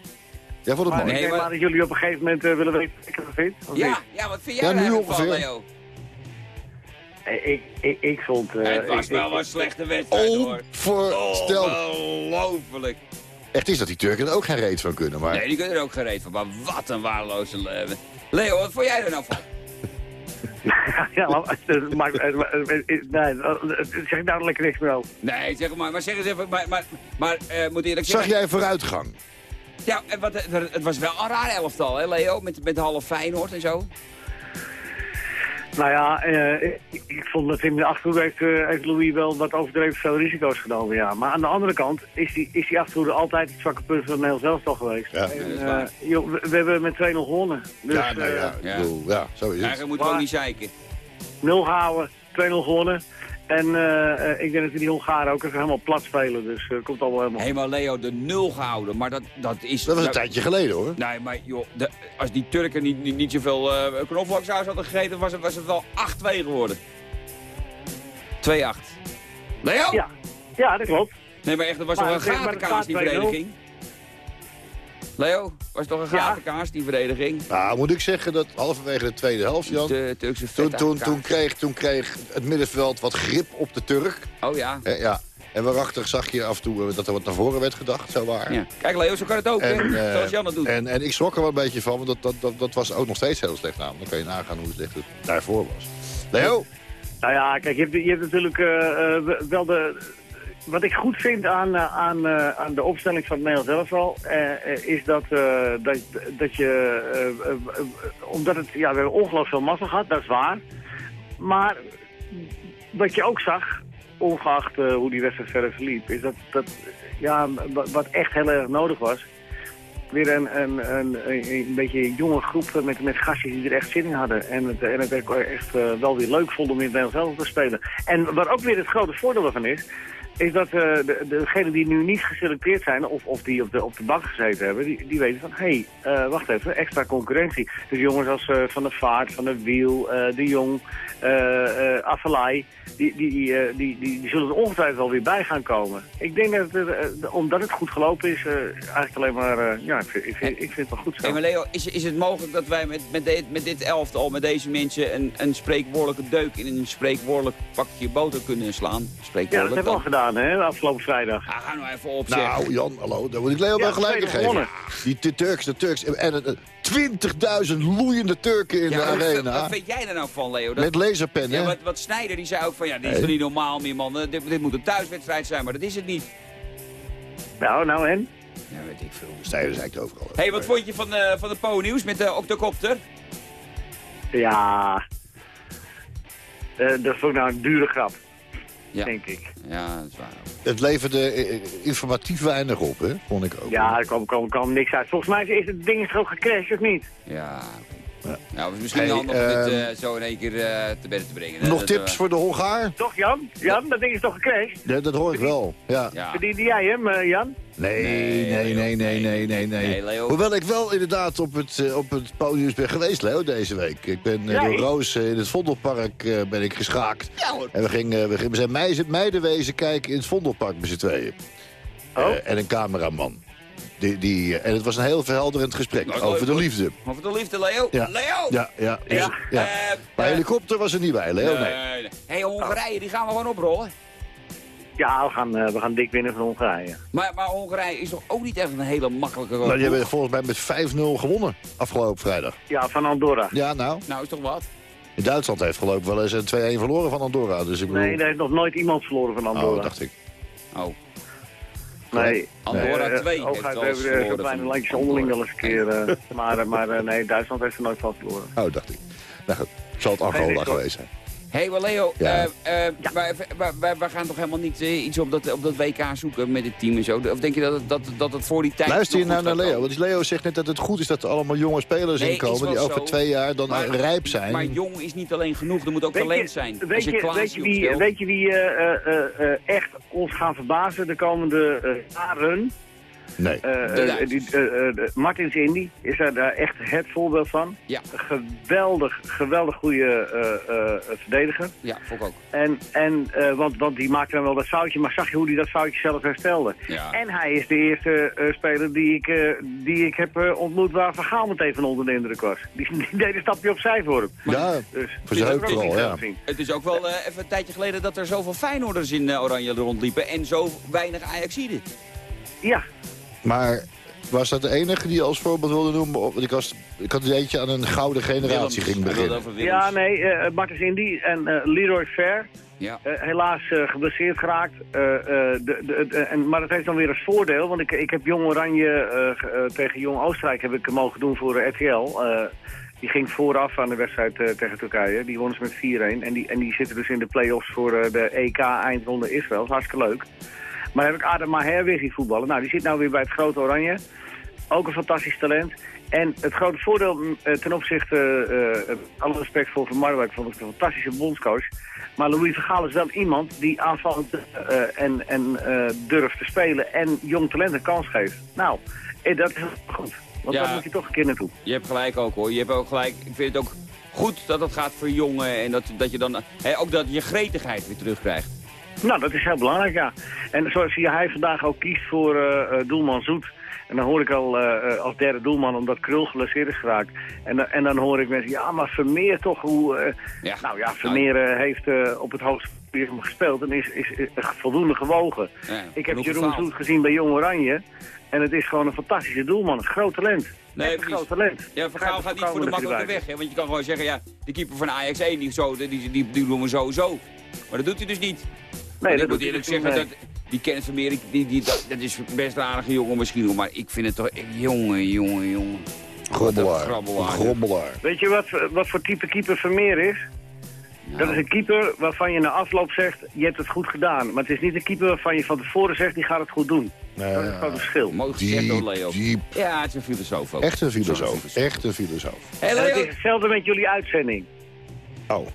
Jij vond het Maar mooi. ik Nee, denk maar- maar dat jullie op een gegeven moment eh, willen weten wat ik ervan vind. of Ja, ja, wat vind Ja, jij nu eigenlijk van, ongeveer. Leo? Ik, ik, ik vond... eh, het was ik- wel ik- een slechte wedstrijd, hoor. Onvoorstelbaar. Ongelooflijk. Echt is dat die Turken er ook geen reet van kunnen. Maar Nee, die kunnen er ook geen reet van. Maar wat een waardeloze... eh, Leo, wat vond jij er nou van? ja, maar, het- nee, zeg nou lekker niks meer over. Nee, zeg maar, maar zeg eens even... Maar, maar, maar eh, moet eerlijk zag zeggen... jij vooruitgang? Ja, en wat, het, het was wel een raar elftal, hè, Leo? Met, met half Feyenoord en zo. Nou ja, eh, ik, ik vond dat in de Achterhoede heeft, eh, heeft Louis wel wat overdreven veel risico's genomen, ja. Maar aan de andere kant is die, is die Achterhoede altijd het zwakke punt van het Nederlands elftal geweest. Ja. En, eh, joh, we, we hebben met 2-0 gewonnen. Dus ja, nou ja, ja. zo is het. Eigenlijk moeten we ook niet zeiken. 0 gehouden, 2-0 gewonnen. En eh, eh, ik denk dat we die Hongaren ook even helemaal plat spelen. Dus het komt allemaal helemaal Helemaal Leo de nul gehouden, maar dat, dat is... Dat was een nou, tijdje geleden, hoor. Nee, maar joh, de, als die Turken niet, niet, niet zoveel uh, knoflooksaus hadden gegeten, was het, was het wel 8-2 geworden. 2-8. Leo? Ja, ja, dat klopt. Nee, maar echt, dat was Maar toch een gatenkaas, die gaat 2-0. verdediging? Leo, was toch een Ja. gatenkaas, die verdediging? Nou, moet ik zeggen dat halverwege de tweede helft, Jan... De Turkse Toen, toen, toen, kreeg, toen kreeg het middenveld wat grip op de Turk. Oh ja. Ja. En waarachtig zag je af en toe eh, dat er wat naar voren werd gedacht, zo waar. ja. Kijk Leo, zo kan het ook, En, hè? eh, zoals Jan het doet. En, en ik schrok er wel een beetje van, want dat, dat, dat, dat was ook nog steeds heel slecht namelijk. Dan kan je nagaan hoe slecht het daarvoor was. Leo? Nou ja, kijk, je hebt, je hebt natuurlijk eh, wel de... Wat ik goed vind aan, eh, aan, eh, aan de opstelling van het Nederlands elftal... eh, eh, is dat, dat, dat je... omdat het... Ja, we ongelooflijk veel massa gehad, dat is waar. Maar wat je ook zag, ongeacht hoe die wedstrijd verder verliep... is dat, dat ja, wat- echt heel erg nodig was... weer een, een, een, een, beetje jonge groep met, met gastjes die er echt zin in hadden. En het, en het echt wel weer leuk vonden om in het Nederlands zelf te spelen. En wat ook weer het grote voordeel ervan is... is dat eh, de, degenen die nu niet geselecteerd zijn... of, of die op de, op de bank gezeten hebben... die, die weten van... hé, hey, eh, wacht even, extra concurrentie. Dus jongens als eh, Van der Vaart, Van der Wiel, De Jong... Afelai, die, die, die, die, die, zullen er ongetwijfeld wel weer bij gaan komen. Ik denk dat, het, omdat het goed gelopen is, eigenlijk alleen maar... ja, ik vind, ik, vind, ik vind het wel goed zo. Hey, maar Leo, is, is het mogelijk dat wij met, met, dit, met dit elftal, met deze mensen... Een, een spreekwoordelijke deuk in een spreekwoordelijk pakje boter kunnen slaan? Ja, dat Spreekwoordelijk hebben we al dan. Gedaan, hè, afgelopen vrijdag. Ah, ga nou even op, zeg. Nou, Jan, hallo, daar moet ik Leo wel gelijk geven. gewonnen. Die de Turks, de Turks. En eh, 20.000 loeiende Turken in Ja, de wat- arena. Wat vind jij er nou van, Leo? Dat- Met laserpennen. ja, wat, wat Snijder die zei ook van, ja, dit is toch niet normaal meer, man. Dit, dit moet een thuiswedstrijd zijn, maar dat is het niet. Nou, nou en? Ja, weet ik veel. Snijder zei het overal. Hé, hey, wat vond je van, eh, van de Po-nieuws met de octocopter? Ja. Eh, dat vond ik nou een dure grap, Ja. denk ik. Ja, dat is waar. Het leverde eh, informatief weinig op, hè? Vond ik ook. Ja, er kwam, kwam, kwam niks uit. Volgens mij is het ding ook gecrashed, of niet? Ja, Nou, het is misschien Hey, handig om dit ehm, eh, zo in één keer eh, te bedden te brengen. hè? Nog Dat, tips eh, voor de Hongaar? Toch, Jan? Jan, dat ding is toch? Ja, dat hoor ik wel. Ja. Ja. Verdiende jij hem, eh, Jan? Nee, Nee, nee, nee, nee, nee, nee, nee. Nee, Leo. Hoewel ik wel inderdaad op het, op het podium ben geweest, Leo, deze week. Ik ben Ja, door ik- Roos in het Vondelpark eh, ben ik geschaakt. Ja, hoor. En we, gingen, we, gingen, we zijn meiden, meiden wezen kijken in het Vondelpark met z'n tweeën. Oh. En een cameraman. Die, die, eh, en het was een heel verhelderend gesprek Nou, over de liefde. Over de liefde, Leo. Ja. Leo! Ja, ja. dus- Ja. ja. Eh, maar eh, helikopter was er niet bij, Leo. Nee. nee, nee. hey, Hongarije, die gaan we gewoon oprollen. Ja, we gaan, we gaan dik winnen van Hongarije. Maar, maar Hongarije is toch ook niet echt een hele makkelijke Nou, die ploeg? hebben volgens mij met 5-0 gewonnen afgelopen vrijdag. Ja, van Andorra. Ja, nou. Nou, is toch wat? In Duitsland heeft geloof ik wel eens een 2-1 verloren van Andorra. Dus ik bedoel... Nee, daar heeft nog nooit iemand verloren van Andorra. Oh, dacht ik. Oh. Nee. Andorra Nee, 2 eh, heeft Hooguit wel eens hebben we verloren zo'n kleine landjes onderling wel eens een keer. Eh, maar maar eh, nee, Duitsland heeft er nooit van verloren. Oh, dacht ik. Nou goed, zal het Angola geweest zijn. Hé, hey, maar Leo, Ja. eh, eh, wij, wij, wij, wij gaan toch helemaal niet eh, iets op dat, op dat WK zoeken met het team en zo? Of denk je dat het, dat, dat het voor die tijd Luister je nou naar Leo? Want Leo zegt net dat het goed is dat er allemaal jonge spelers Nee, inkomen... wel die over zo. twee jaar dan Maar- rijp zijn. Maar jong is niet alleen genoeg, er moet ook Weet talent je- zijn. Weet je, je, weet je wie, weet je wie eh, eh, eh, eh, echt ons gaan verbazen de komende jaren? Nee. Eh, eh, die, eh, Martins Indy is daar, daar echt het voorbeeld van. Ja. Geweldig, geweldig goede eh, eh, verdediger. Ja, vond ik ook. En, en, eh, want, want die maakte dan wel dat foutje, maar zag je hoe hij dat foutje zelf herstelde? Ja. En hij is de eerste eh, speler die ik, eh, die ik heb ontmoet waar Van Gaal meteen van onder de indruk was. Die, die deed een stapje opzij voor hem. ja, Dus, ja. Het is ook wel eh, even een tijdje geleden dat er zoveel Feyenoorders in eh, Oranje rondliepen en zo weinig Ajaxiden. Ja, Maar was dat de enige die je als voorbeeld wilde noemen? Want ik, was, ik had een eentje aan een gouden generatie ging beginnen. ja nee, eh Martins Indy en eh, Leroy Fair. Ja. Helaas eh, geblesseerd geraakt. Eh, eh, de, de, de- en, maar dat heeft dan weer als voordeel. Want ik, ik heb Jong Oranje ge- tegen Jong Oostenrijk heb ik mogen doen voor eh, RTL. Eh, die ging vooraf aan de wedstrijd eh, tegen Turkije. Die wonnen ze met 4-1. En die, en die zitten dus in de play-offs voor eh, de EK eindronde Israël. Dat is hartstikke leuk. Maar dan heb ik Adem Maher weer zien voetballen. Nou, die zit nou weer bij het grote Oranje. Ook een fantastisch talent. En het grote voordeel mm, eh, ten opzichte, eh, eh, alle respect voor Van Marwijk, vond ik een fantastische bondscoach. Maar Louis van Gaal is wel iemand die aanvallend en, en durft te spelen en jong talent een kans geeft. Nou, dat is goed. Want Ja. daar moet je toch een keer naartoe. Je hebt gelijk ook hoor. Je hebt ook gelijk. Ik vind het ook goed dat het gaat voor jongen en dat, dat je dan hè, ook dat je gretigheid weer terugkrijgt. Nou, dat is heel belangrijk, ja. En zoals hij vandaag ook kiest voor eh, eh, doelman Zoet. En dan hoor ik al eh, als derde doelman, omdat Krul geblesseerd is geraakt. En, dan- en dan hoor ik mensen, ja, maar Vermeer toch hoe... Ja. Nou ja, Vermeer heeft op het hoogste gespeeld en is, is, is voldoende gewogen. Ja, ik heb Jeroen. Zoet gezien bij Jong Oranje. En het is gewoon een fantastische doelman, een groot talent. Nee, een groot talent. Ja, Van Gaal gaat niet voor de makkelijke weg. Hè? Want je kan gewoon zeggen, ja, de keeper van Ajax 1, die, zo, die, die, die, die doen we sowieso. Maar dat doet hij dus niet. Nee, ik dat moet doet hij eerlijk zeggen, nee. dat, die kennis van meer, die, die, dat, dat is best een aardige jongen misschien, maar ik vind het toch, jongen, jongen, jongen. Grobbelaar. grabbelaar. Een grobbelaar. Weet je wat, wat voor type keeper Vermeer is? Dat is een keeper waarvan je na afloop zegt, je hebt het goed gedaan. Maar het is niet een keeper waarvan je van tevoren zegt, die gaat het goed doen. dat is gewoon een verschil. Mooi gezegd door Leo. Diep. Ja, het is een filosoof ook. Echt een filosoof. Echt een filosoof. Hé En het Leo, is hetzelfde met jullie uitzending. Oh,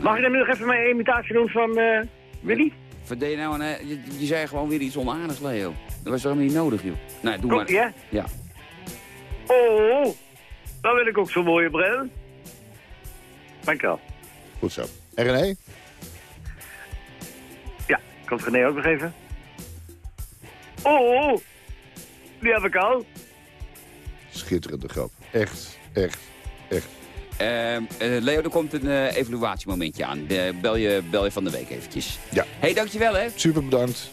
Mag ik dan nu nog even mijn imitatie doen van eh, Willy? verdeel je nou een, je, je zei gewoon weer iets onaardigs, Leo. Dat was toch helemaal niet nodig, joh. Nee, doe ie, maar. hè? Ja. Oh, dan wil ik ook zo'n mooie bril. Dankjewel. goed zo. En René? Ja, kan het René ook nog even? Oh, die heb ik al. Schitterende grap. Echt, echt, echt. Ehm, eh, Leo, er komt een eh, evaluatiemomentje aan. De, bel, je, bel je van de week eventjes. Ja. Hé, hey, dankjewel hè. Super bedankt.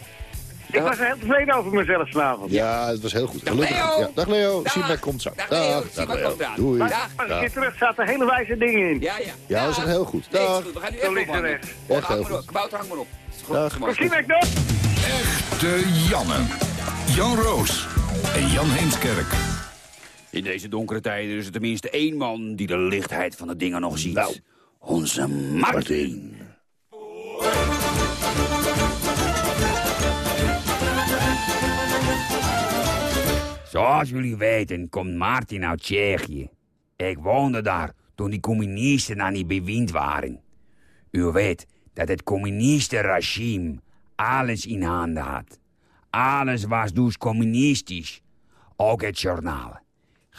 Ik was heel tevreden over mezelf vanavond. Ja, het was heel goed. Dag, Gelukkig. Leo. Ja, dag Leo. Dag. Siemek komt zo. Dag, Leo. Siemek komt eraan. Doei. Dag. Maar als Ja. ik terug zaten hele wijze dingen in. Ja, ja. Ja, dat is echt heel goed. Nee, Dag. goed. We gaan nu echt ophangen. Oh, Echt hang heel maar op. goed. Kabouter, hang maar op. Is goed, Dag. Zie nog? De Janne. Jan Roos en Jan Heemskerk. In deze donkere tijden is er tenminste één man die de lichtheid van de dingen nog ziet. Nou. Onze Martin. Zoals jullie weten komt Martin uit Tsjechië. Ik woonde daar toen die communisten aan die bewind waren. U weet dat het communistenregime alles in handen had. Alles was dus communistisch. Ook het journaal.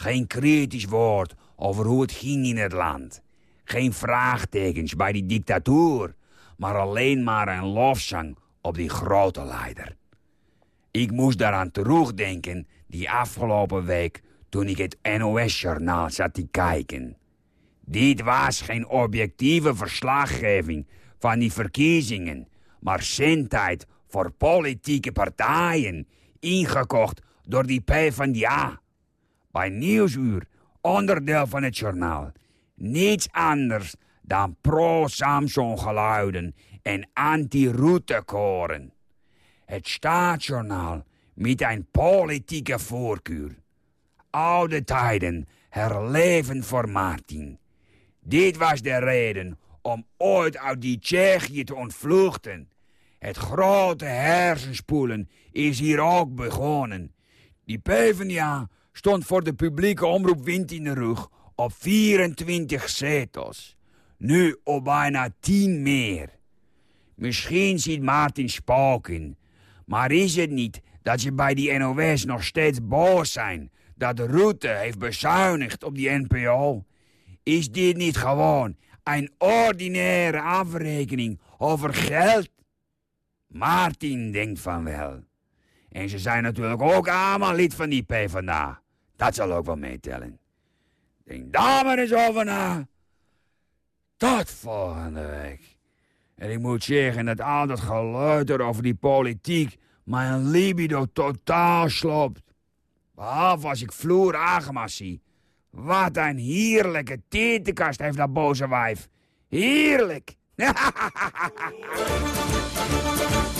Geen kritisch woord over hoe het ging in het land. Geen vraagtekens bij die dictatuur, maar alleen maar een lofzang op die grote leider. Ik moest daaraan terugdenken die afgelopen week toen ik het NOS-journaal zat te kijken. Dit was geen objectieve verslaggeving van die verkiezingen, maar zendtijd voor politieke partijen, ingekocht door die PvdA. Bij Nieuwsuur, onderdeel van het journaal, niets anders dan pro-Samson-geluiden en anti-routekoren. Het staatsjournaal met een politieke voorkeur. Oude tijden herleven voor Martin. Dit was de reden om ooit uit die Tsjechië te ontvluchten. Het grote hersenspoelen is hier ook begonnen. Die PvdA stond voor de publieke omroep wind in de rug op 24 zetels. Nu op bijna 10 meer. Misschien ziet Martin spoken. Maar is het niet dat je bij die NOS nog steeds boos zijn... dat route heeft bezuinigd op die NPO? Is dit niet gewoon een ordinaire afrekening over geld? Martin denkt van wel. En ze zijn natuurlijk ook allemaal lid van die PvdA. Dat zal ook wel meetellen. Denk daar maar eens over na. Tot volgende week. En ik moet zeggen dat al dat geluid over die politiek mijn libido totaal slopt. Behalve als ik vloer Agema zie. Wat een heerlijke tetenkast heeft dat boze wijf. Heerlijk.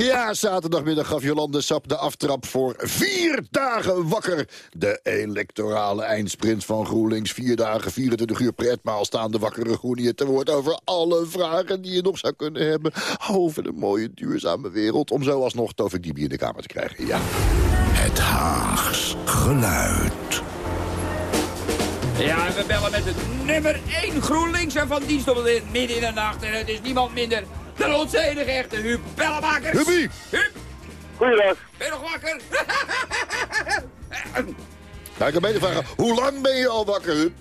Ja, zaterdagmiddag gaf Jolande Sap de aftrap voor vier dagen wakker. De electorale eindsprint van GroenLinks. Vier dagen, 24 uur per etmaal staan de wakkere groeniën te woord... over alle vragen die je nog zou kunnen hebben... over de mooie, duurzame wereld... om zo alsnog Tovik Dibi in de Kamer te krijgen, ja. Het Haags geluid. Ja, we bellen met het nummer 1 GroenLinks en van dienst op het midden in de nacht. En het is niemand minder onze enige echte Huub Bellemakers. Hubbie! Huub, Goeiedag. ben je nog wakker? Nou, ik kan beter vragen, hoe lang ben je al wakker, Huub?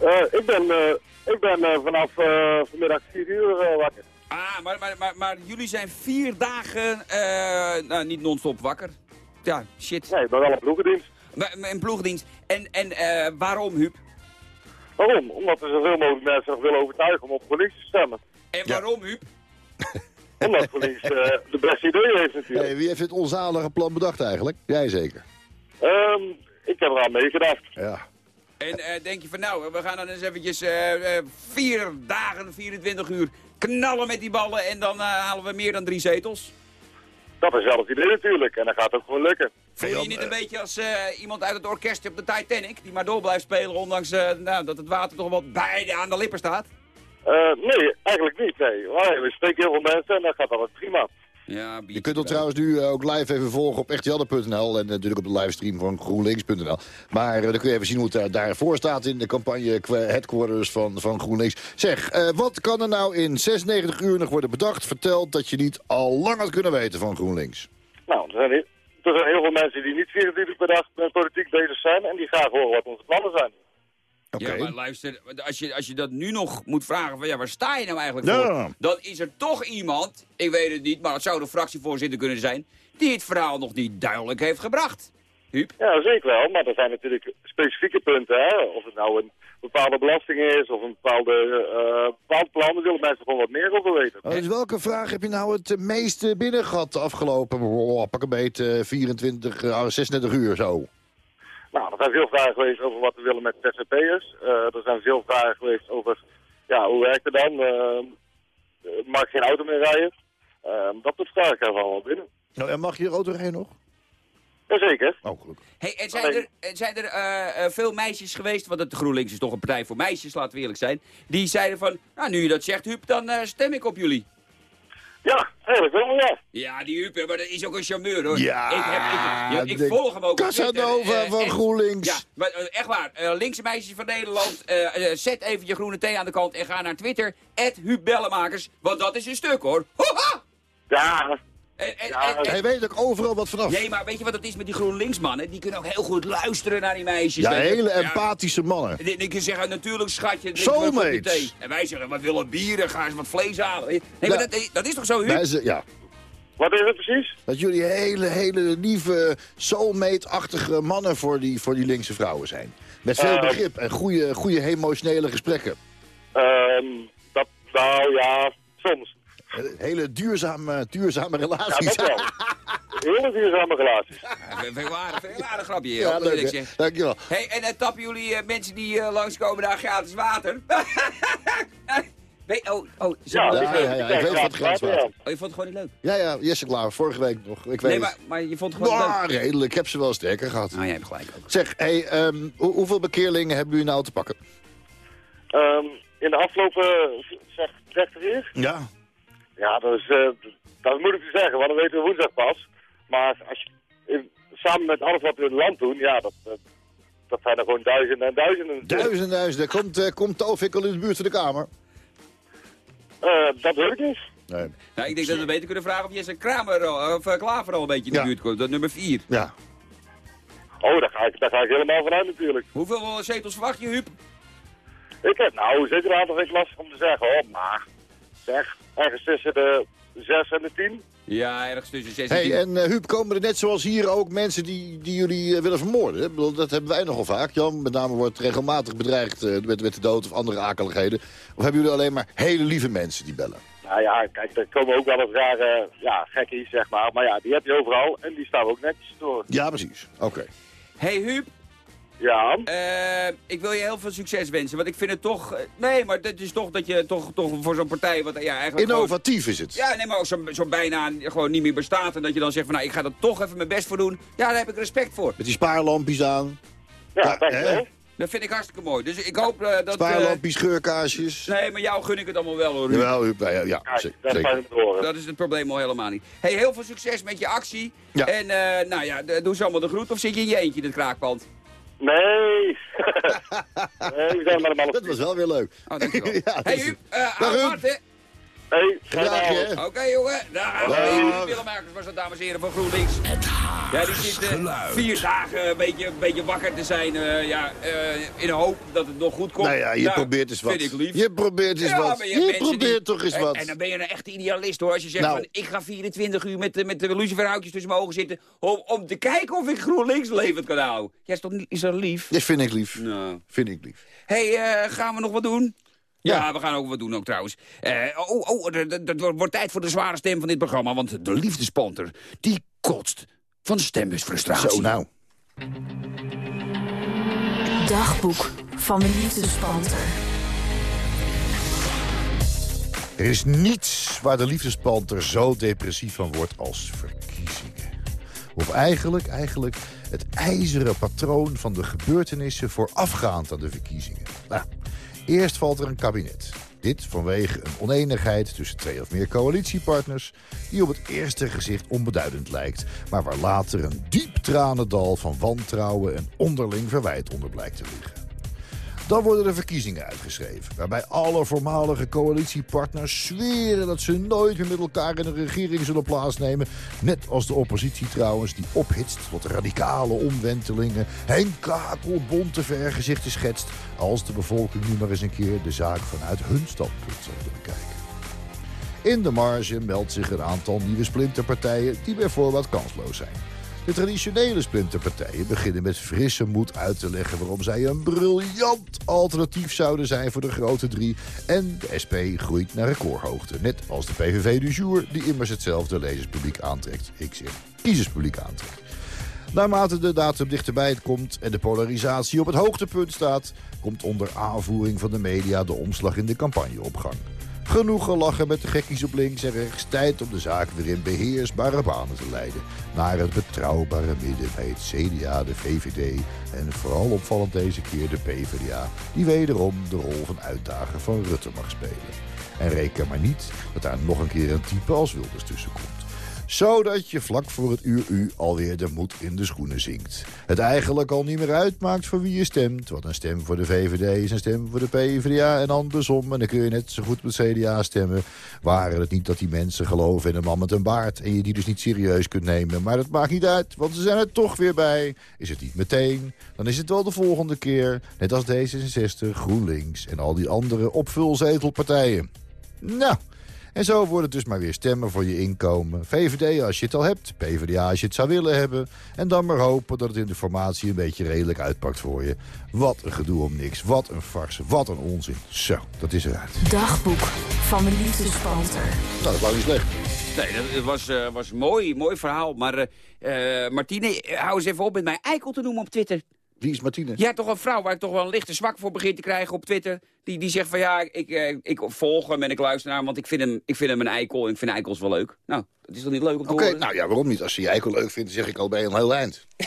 Eh, ik ben, eh, ik ben eh, vanaf eh, vanmiddag 4 uur wakker. ah, maar, maar, maar, maar jullie zijn vier dagen eh, nou, niet non-stop wakker. Ja, shit. Nee, ik ben wel op ploegendienst. Maar- maar In ploegdienst. En, en eh, waarom, Huub? Waarom? Omdat er zoveel mogelijk mensen nog willen overtuigen om op GroenLinks te stemmen. En waarom, Huub? Omdat GroenLinks eh, de beste ideeën heeft natuurlijk. Hey, wie heeft dit onzalige plan bedacht eigenlijk? Jij zeker. Ehm, ik heb eraan meegedacht. Ja. En eh, denk je van nou, we gaan dan eens eventjes eh, vier dagen, 24 uur knallen met die ballen en dan eh, halen we meer dan drie zetels? Dat is wel het idee natuurlijk. En dat gaat ook gewoon lukken. Voel je je niet een beetje als eh, iemand uit het orkest op de Titanic, die maar door blijft spelen ondanks eh, nou, dat het water toch wel beide aan de lippen staat? Eh, nee, eigenlijk niet. Nee. Maar we spreken heel veel mensen en dat gaat altijd prima. Ja, Je kunt ons trouwens nu eh, ook live even volgen op echtjanne.nl en natuurlijk op de livestream van GroenLinks.nl. Maar eh, dan kun je even zien hoe het daar, daarvoor staat in de campagne qua headquarters van, van GroenLinks. Zeg, eh, wat kan er nou in 96 uur nog worden bedacht, verteld dat je niet al lang had kunnen weten van GroenLinks? Nou, er zijn, er zijn heel veel mensen die niet 24 uur per dag met politiek bezig zijn en die graag horen wat onze plannen zijn. Ja, maar luister, als je, als je dat nu nog moet vragen van ja, waar sta je nou eigenlijk Ja. voor? Dan is er toch iemand, ik weet het niet, maar het zou de fractievoorzitter kunnen zijn, die het verhaal nog niet duidelijk heeft gebracht. Huub? Ja, zeker wel. Maar er zijn natuurlijk specifieke punten. Hè? Of het nou een bepaalde belasting is of een bepaalde, eh bepaald plan. Daar willen mensen gewoon wat meer over weten. Oh, dus welke vraag heb je nou het meeste binnen gehad de afgelopen, oh, pak een beet, eh, 24, eh, 36 uur zo? Nou, er zijn veel vragen geweest over wat we willen met ZZP'ers. Eh er zijn veel vragen geweest over, ja, hoe werkt het dan? Eh, eh, mag ik geen auto meer rijden? Dat soort vragen krijgen we allemaal binnen. Nou, en mag je auto rijden nog? Jazeker. Oh, gelukkig. Hey, en zijn er, zijn er veel meisjes geweest, want het GroenLinks is toch een partij voor meisjes, laten we eerlijk zijn, die zeiden van, nou nu je dat zegt Huub, dan stem ik op jullie. Ja, eigenlijk wel, ja. Ja, die Huub, maar dat is ook een charmeur hoor. Ja, ik, heb, ik, ja, ik de volg hem ook. Casanova eh, van echt. GroenLinks. Ja, maar eh, echt waar. eh, linkse meisjes van Nederland, eh, eh, zet even je groene thee aan de kant en ga naar Twitter. Bellemakers, want dat is een stuk hoor. Hoha! Ja, En, en, Ja, en- en- Hij weet ook overal wat vanaf. Nee, maar weet je wat het is met die GroenLinks mannen? Die kunnen ook heel goed luisteren naar die meisjes. Ja, hele Ja. empathische mannen. Die, die kunnen zeggen, natuurlijk schatje, Soulmates. thee. En wij zeggen, we willen bieren, ga eens wat vlees halen. Nee, Ja. maar dat, dat is toch zo, Huub? Ze- ja, wat is het precies? dat jullie hele, hele lieve, soulmate-achtige mannen voor die, voor die linkse vrouwen zijn. Met veel Eh, begrip en goede, goede emotionele gesprekken. Ehm, dat, nou ja, soms. Hele duurzame, duurzame Ja, relaties. dat wel. Hele duurzame relaties. Ja, veel waarde grapje hier. Ja, leuk, zeggen. Dankjewel. Hey, en uh, tappen jullie eh, mensen die eh, langskomen daar gratis water? Oh, oh, zo- Ja, oh, Ja, ja, ja, ik weet wat grenswater. ja. je vond het gewoon niet leuk? Ja, ja, Jesse Klaar, vorige week nog. Ik weet Nee, maar, maar je vond het gewoon niet Nou, leuk? redelijk. Ik heb ze wel sterker gehad. Nou, jij hebt gelijk ook. Zeg, hey, ehm, hoe- hoeveel bekeerlingen hebben jullie nou te pakken? Ehm, in de afgelopen, zeg, 30 uur? Ja. Ja, dat is, eh, dat is moeilijk te zeggen, want dat weten we woensdag pas. Maar als je in- samen met alles wat we in het land doen, ja, dat, dat, dat zijn er gewoon duizenden en duizenden. Duizend, duizend. Komt, uh, komt Tovik al in de buurt van de kamer? Eh, dat weet ik niet. Nee. Nou, ik denk dat we beter kunnen vragen of Jesse Kramer of eh, Klaver al een beetje in de Ja. buurt komt. Dat nummer 4. Ja. Oh, daar ga ik, daar ga ik helemaal vanuit natuurlijk. Hoeveel zetels verwacht je, Huub? Ik heb nou zeker een aantal ik lastig om te zeggen, hoor, maar zeg, ergens tussen de 6 en de 10. Ja, ergens tussen 6 en Hey, 10. en eh, Huub, komen er net zoals hier ook mensen die, die jullie eh, willen vermoorden? Ik bedoel, dat hebben wij nogal vaak. Jan, met name wordt regelmatig bedreigd eh, met, met de dood of andere akeligheden. Of hebben jullie alleen maar hele lieve mensen die bellen? Nou ja, kijk, er komen ook wel eens rare, ja, gekkies, zeg maar. Maar ja, die heb je overal en die staan we ook netjes door. Ja, precies. Oké. Hey, Huub. Ja, Eh, ik wil je heel veel succes wensen, want ik vind het toch... eh, nee, maar het is toch dat je toch, toch voor zo'n partij... Wat, ja, eigenlijk gewoon- Innovatief is het. ja, nee, maar ook zo, zo bijna gewoon niet meer bestaat... en dat je dan zegt van, nou, ik ga er toch even mijn best voor doen. Ja, daar heb ik respect voor. Met die spaarlampjes aan. ja, Ja, dankjewel. Dat vind ik hartstikke mooi. Dus ik hoop eh, dat... Spaarlampjes, geurkaarsjes. nee, maar jou gun ik het allemaal wel, hoor. Jawel. Ja, ja, ja, Kijk, zeker. dat zeker. horen. Dat is het probleem al helemaal niet. Hey, heel veel succes met je actie. Ja. En eh, nou ja, doe ze allemaal de groet of zit je in je eentje in het kraakpand? Nee. nee, we zijn met een man Dat was wel weer leuk. Oh, dankjewel. Ja, hey Huub, uh, Dag, Huub. Hey? Oké, jongen. Daar Dag. gaan Willemakers was dat, dames en heren, van GroenLinks. Ja, die zit eh, vier dagen een beetje, een beetje wakker te zijn. eh, ja, eh, in de hoop dat het nog goed komt. Nou ja, je Nou, probeert eens wat. Vind ik lief. Je probeert eens Ja, wat. Je, probeert die- toch eens en, wat. En dan ben je een echte idealist hoor. Als je zegt Nou. van ik ga 24 uur met, de- met de luciferhoutjes tussen mijn ogen zitten. Om, om te kijken of ik GroenLinks levend kan houden. Ja, is, toch, niet- is dat lief? Dat vind ik lief. Nou. Vind ik lief. hey, eh, gaan we nog wat doen? Ja. Ja. we gaan ook wat doen ook trouwens. Eh, oh, oh, het wordt wordt tijd voor de zware stem van dit programma. Want de liefdespanter, die kotst van stembusfrustratie. Zo nou. Dagboek van de liefdespanter. Er is niets waar de liefdespanter zo depressief van wordt als verkiezingen. Of eigenlijk, eigenlijk het ijzeren patroon van de gebeurtenissen voorafgaand aan de verkiezingen. Nou, eerst valt er een kabinet. Dit vanwege een oneenigheid tussen twee of meer coalitiepartners... die op het eerste gezicht onbeduidend lijkt... maar waar later een diep tranendal van wantrouwen en onderling verwijt onder blijkt te liggen. Dan worden er verkiezingen uitgeschreven... waarbij alle voormalige coalitiepartners zweren dat ze nooit meer met elkaar in een regering zullen plaatsnemen. Net als de oppositie trouwens, die ophitst tot radicale omwentelingen... en kakelbonte vergezichten schetst... als de bevolking nu maar eens een keer de zaak vanuit hun standpunt zal bekijken. In de marge meldt zich een aantal nieuwe splinterpartijen die bijvoorbeeld kansloos zijn. De traditionele splinterpartijen beginnen met frisse moed uit te leggen... waarom zij een briljant alternatief zouden zijn voor de grote drie. En de SP groeit naar recordhoogte. Net als de PVV du jour, die immers hetzelfde lezerspubliek aantrekt. Ik zeg kiezerspubliek aantrekt. Naarmate de datum dichterbij komt en de polarisatie op het hoogtepunt staat... komt onder aanvoering van de media de omslag in de campagne op gang. Genoeg gelachen met de gekkies op links en rechts. Tijd om de zaak weer in beheersbare banen te leiden. Naar het betrouwbare midden bij het CDA, de VVD en vooral opvallend deze keer de PvdA... die wederom de rol van uitdager van Rutte mag spelen. En reken maar niet dat daar nog een keer een type als Wilders tussen komt zodat je vlak voor het uur u alweer de moed in de schoenen zinkt. Het eigenlijk al niet meer uitmaakt voor wie je stemt. Want een stem voor de VVD is een stem voor de PvdA en andersom. En dan kun je net zo goed met CDA stemmen. Waren het niet dat die mensen geloven in een man met een baard... en je die dus niet serieus kunt nemen. Maar dat maakt niet uit, want ze zijn er toch weer bij. Is het niet meteen, dan is het wel de volgende keer. Net als D66, GroenLinks en al die andere opvulzetelpartijen. Nou... En zo wordt het dus maar weer stemmen voor je inkomen. VVD als je het al hebt, PvdA als je het zou willen hebben. En dan maar hopen dat het in de formatie een beetje redelijk uitpakt voor je. Wat een gedoe om niks, wat een farce, wat een onzin. Zo, dat is eruit. Dagboek van de liefdespanter. Nou, dat wou niet slecht. Nee, dat was, uh, was mooi, mooi verhaal. Maar uh, Martine, hou eens even op met mij eikel te noemen op Twitter. Wie is Martine? Ja, toch een vrouw waar ik toch wel een lichte zwak voor begin te krijgen op Twitter. Die, die zegt van ja, ik, uh, ik volg hem en ik luister naar hem, want ik vind hem, ik vind hem een eikel en ik vind eikels wel leuk. Nou, dat is toch niet leuk om te Oké, nou ja, waarom niet? Als je je eikel leuk vindt, zeg ik al bij een heel eind.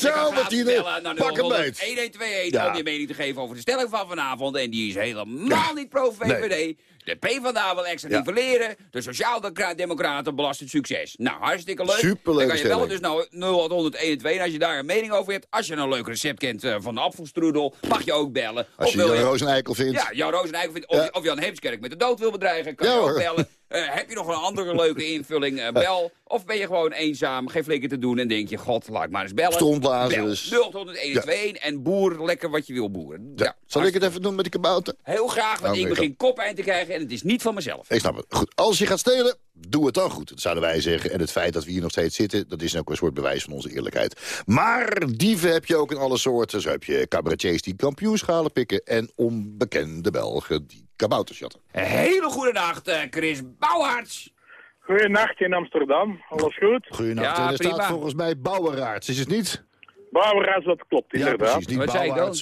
Zo, Martine, pak hem beet. 1121 ja. om je mening te geven over de stelling van vanavond. En die is helemaal niet pro-VVD. Nee. De PvdA wil extra ja. nivelleren. De Sociaaldemocraten belasten succes. Nou, hartstikke leuk. Superleuk. Dan kan je bellen dus nou 0821 en als je daar een mening over hebt. Als je een leuk recept kent uh, van de apfelstroedel, mag je ook bellen. Als of je Jan eikel vindt. Ja, Jan eikel vindt. Of, ja. of Jan Heemskerk met de dood wil bedreigen, kan ja, je ook hoor. bellen. Uh, heb je nog een andere leuke invulling, uh, bel. Of ben je gewoon eenzaam, geen flikker te doen en denk je... God, laat ik maar eens bellen. Stondblazen. Bel 0821 en boer lekker wat je wil boeren. Ja. Zal ik het even doen met die kabouter? Heel graag, want Oké, ik begin kopeind te krijgen en het is niet van mezelf. Ik snap het. Goed, als je gaat stelen, doe het dan goed. Dat zouden wij zeggen. En het feit dat we hier nog steeds zitten... dat is ook een soort bewijs van onze eerlijkheid. Maar dieven heb je ook in alle soorten. Zo heb je cabaretiers die kampioenschalen pikken... en onbekende Belgen die kabouters jatten. Een hele goede nacht, uh, Chris Bouwaerts. Goedenacht in Amsterdam. Alles goed? Goedenacht. Ja, en er prima. staat volgens mij Bouweraarts, is het niet? Bouweraars, dat klopt Ja, inderdaad. precies. Niet Wat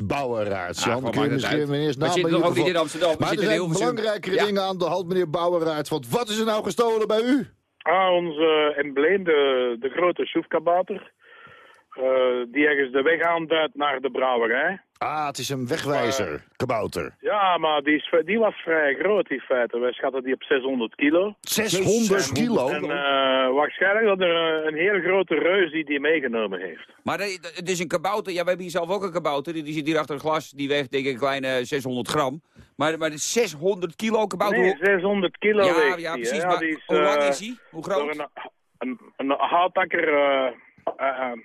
Bouweraarts. Ah, Jan, gewoon kun je We naam toch ieder ook niet in Amsterdam, Maar er zijn belangrijkere Ja. dingen aan de hand, meneer Bouweraarts. Want wat is er nou gestolen bij u? Ah, onze embleem, de, de grote soefkabouter. Eh, die ergens de weg aanduidt naar de brouwerij. Ah, het is een wegwijzer, kabouter. Ja, maar die, is, die was vrij groot in feite. Wij schatten die op 600 kilo. 600 kilo? En eh, waarschijnlijk dat er een, een hele grote reus die die meegenomen heeft. Maar eh, het is een kabouter. Ja, we hebben hier zelf ook een kabouter. Die die zit hier achter het glas. Die weegt denk ik een kleine 600 gram. Maar, maar de 600 kilo kabouter... Nee, 600 kilo ja, weegt ja, die, precies. Maar die is, hoe lang eh, is hij? Hoe door groot? een, een, een houtakker eh, eh, eh,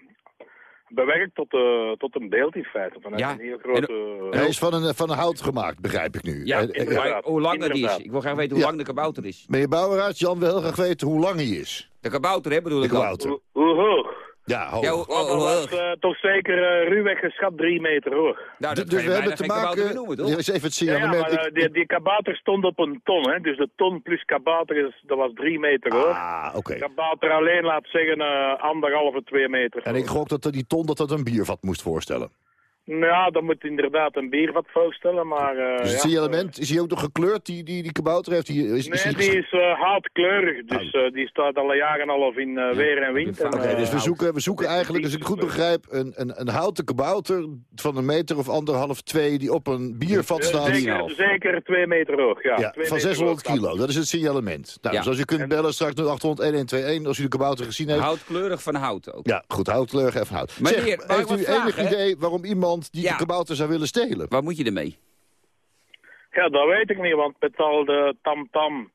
bewerkt tot, eh, tot een beeld in feite. Vanuit Ja, een heel grote... Hij is van een, van een hout gemaakt, begrijp ik nu. Ja, Eh, eh, hoe lang dat is. Ik wil graag weten hoe Ja. lang de kabouter is. Meneer Bouweraerts, Jan wil heel graag weten hoe lang hij is. De kabouter, hè, bedoel De ik kabouter. Hoe, hoe hoog? Ja, hoog. Was eh, toch zeker eh, ruwweg geschat drie meter hoog. Nou, dat dus we hebben te maken... noemen, toch? even het Ja, ja, signalement. maar eh, die, die kabouter stond op een ton, hè? dus de ton plus kabouter is, dat was drie meter hoog. Ah, oké. Kabouter alleen, laat zeggen, eh, anderhalve, twee meter En ik gok dat die ton dat dat een biervat moest voorstellen. Nou Ja, dat moet inderdaad een biervat voorstellen, maar... eh, Dus het ja, signalement, is hij ook nog gekleurd, die, die, die kabouter? Heeft die, is, is Nee, die is eh, houtkleurig, dus eh, die staat al een jaar en een half in eh, weer en wind. En, Oké, eh, dus we zoeken, we zoeken eigenlijk, als ik het goed begrijp, een, een, een houten kabouter van een meter of anderhalf, twee, die op een biervat eh, staat. zeker, zeker twee meter hoog, ja. Ja, Twee van meter 600 hoog. kilo, dat is het signalement. Nou, Ja. dus als u kunt bellen straks 0800 1121 als u de kabouter gezien heeft. Houtkleurig van hout ook. Ja, goed, houtkleurig even hout. Meneer, zeg, heeft u vragen, enig idee waarom iemand die Ja. de kabouter zou willen stelen? Waar moet je ermee? Ja, dat weet ik niet, want met al de tamtam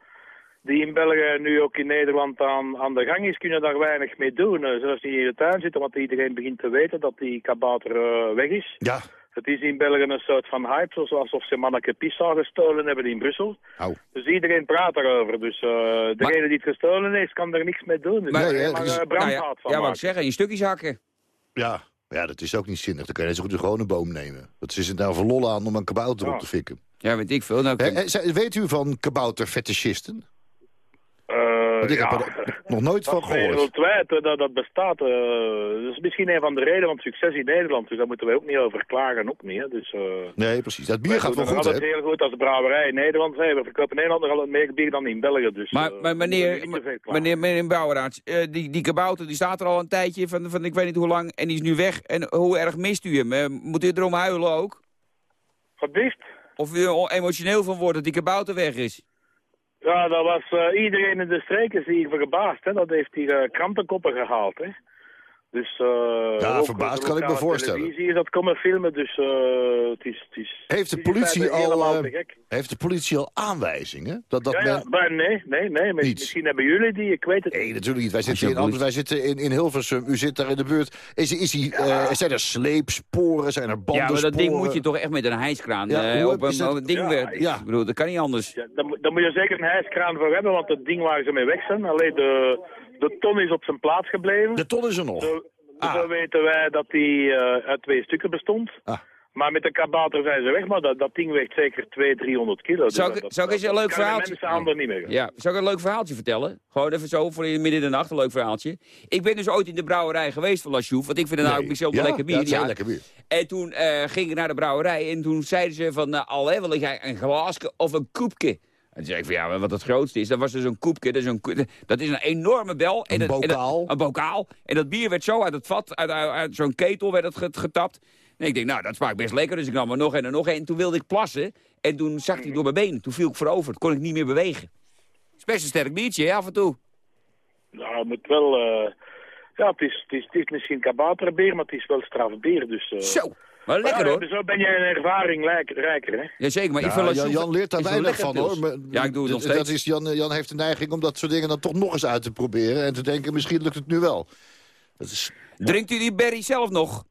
die in België en nu ook in Nederland aan, aan de gang is, kunnen daar weinig mee doen. Eh, Zelfs niet in de tuin zitten, want iedereen begint te weten dat die kabouter eh, weg is. Ja, Het is in België een soort van hype, zoals alsof ze manneke Pisa gestolen hebben in Brussel. Au. Dus iedereen praat daarover. Dus eh, degene die het gestolen heeft, kan er niks mee doen. Dus Maar- maar, Nee, maar dus- Nou ja, van ja, wat ik zeggen, in stukjes hakken. ja. Ja, dat is ook niet zinnig. Dan kan je net zo goed gewoon een boom nemen. Wat is het nou voor lol aan om een kabouter op te fikken? Ja, weet ik veel. Nou, weet u van kabouterfetischisten? Eh, Want ik ja, heb er nog nooit van dat is gehoord. wereldwijd, eh, dat, dat bestaat. eh, dat is misschien een van de redenen van het succes in Nederland. Dus daar moeten we ook niet over klagen, ook niet. Hè. Dus, eh, Nee, precies. Dat bier wij gaat wel goed, altijd hè? heel goed als brouwerij in Nederland. Hey, we verkopen in Nederland nog altijd meer bier dan in België. Dus, Maar, maar meneer, meneer, meneer Bouweraerts, eh, die, die kabouter die staat er al een tijdje van, van ik weet niet hoe lang en die is nu weg. En hoe erg mist u hem? Moet u erom huilen ook? Wat liefst? Of u er emotioneel van wordt dat die kabouter weg is? Ja, dat was eh, iedereen in de streek is hier verbaasd. Hè. Dat heeft hier eh, krantenkoppen gehaald. Hè. Dus, uh, ja, verbaasd kan ik me voorstellen. televisie is dat komen filmen, dus uh, het is... Het is heeft, de politie al, uh, heeft de politie al aanwijzingen? Dat, dat ja, ja, maar nee, nee, nee. Misschien hebben jullie die, ik weet het Nee, natuurlijk niet. Wij zitten, in, wij zitten in, in Hilversum, u zit daar in de buurt. Is, is die, ja. zijn er sleepsporen, zijn er banden? Ja, maar dat ding moet je toch echt met een hijskraan ja, op een, een ding ja, ja. Ik bedoel, dat kan niet anders. Ja, daar, daar moet je zeker een hijskraan voor hebben, want het ding waar ze mee weg zijn, alleen de, de ton is op zijn plaats gebleven. De ton is er nog? De, Ah. Zo weten wij dat die uh, uit twee stukken bestond. Ah. Maar met de kabouter zijn ze weg, maar dat, dat ding weegt zeker 200, 300 kilo. Dus zou ik, dat, zou ik eens een leuk verhaaltje... mensen niet meer. Ja, zou ik een leuk verhaaltje vertellen? Gewoon even zo voor in midden in de nacht, een leuk verhaaltje. Ik ben dus ooit in de brouwerij geweest van La Chouf, want ik vind het nou ook bijzonder ja, lekker bier. Ja, lekker bier. En toen uh, ging ik naar de brouwerij en toen zeiden ze van, uh, al hè, wil jij een glaasje of een koepje? En toen zei ik van, ja, wat het grootste is, dat was dus een koepje. Dat is een, dat is een enorme bel. En een bokaal. een bokaal. En dat bier werd zo uit het vat, uit, uit, uit zo'n ketel werd het getapt. En ik denk, nou, dat smaakt best lekker. Dus ik nam er nog een en nog een. En toen wilde ik plassen. En toen zag hij door mijn benen. Toen viel ik voorover. Toen kon ik niet meer bewegen. Het is best een sterk biertje, hè, af en toe. Nou, het moet wel... Uh... Ja, het is, het, is, het is misschien maar het is wel strafbier. Dus, uh... Zo! Maar lekker hoor. Zo ben jij een ervaring rijker, hè? Jazeker, maar ja, ik vind Jan, Jan leert daar weinig van, hoor. Maar, ja, ik doe het nog steeds. Dat is, Jan, Jan heeft de neiging om dat soort dingen dan toch nog eens uit te proberen. En te denken, misschien lukt het nu wel. Dat is, Drinkt u die berry zelf nog?